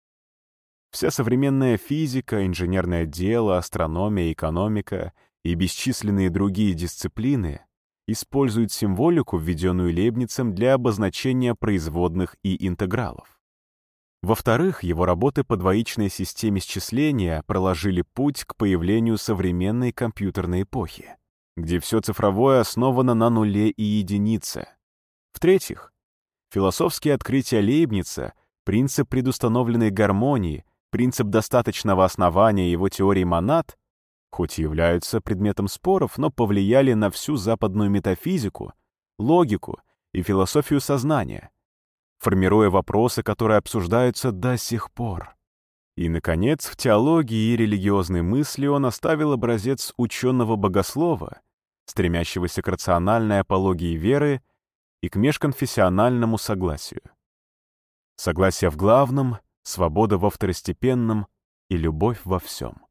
Вся современная физика, инженерное дело, астрономия, экономика и бесчисленные другие дисциплины используют символику, введенную Лейбницем для обозначения производных и интегралов. Во-вторых, его работы по двоичной системе счисления проложили путь к появлению современной компьютерной эпохи, где все цифровое основано на нуле и единице. В-третьих, философские открытия Лейбница, принцип предустановленной гармонии, принцип достаточного основания его теории монад, хоть и являются предметом споров, но повлияли на всю западную метафизику, логику и философию сознания — формируя вопросы, которые обсуждаются до сих пор. И, наконец, в теологии и религиозной мысли он оставил образец ученого-богослова, стремящегося к рациональной апологии веры и к межконфессиональному согласию. Согласие в главном, свобода во второстепенном и любовь во всем.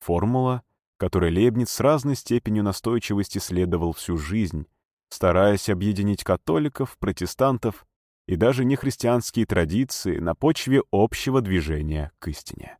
Формула, которой Лейбниц с разной степенью настойчивости следовал всю жизнь, стараясь объединить католиков, протестантов и даже нехристианские традиции на почве общего движения к истине.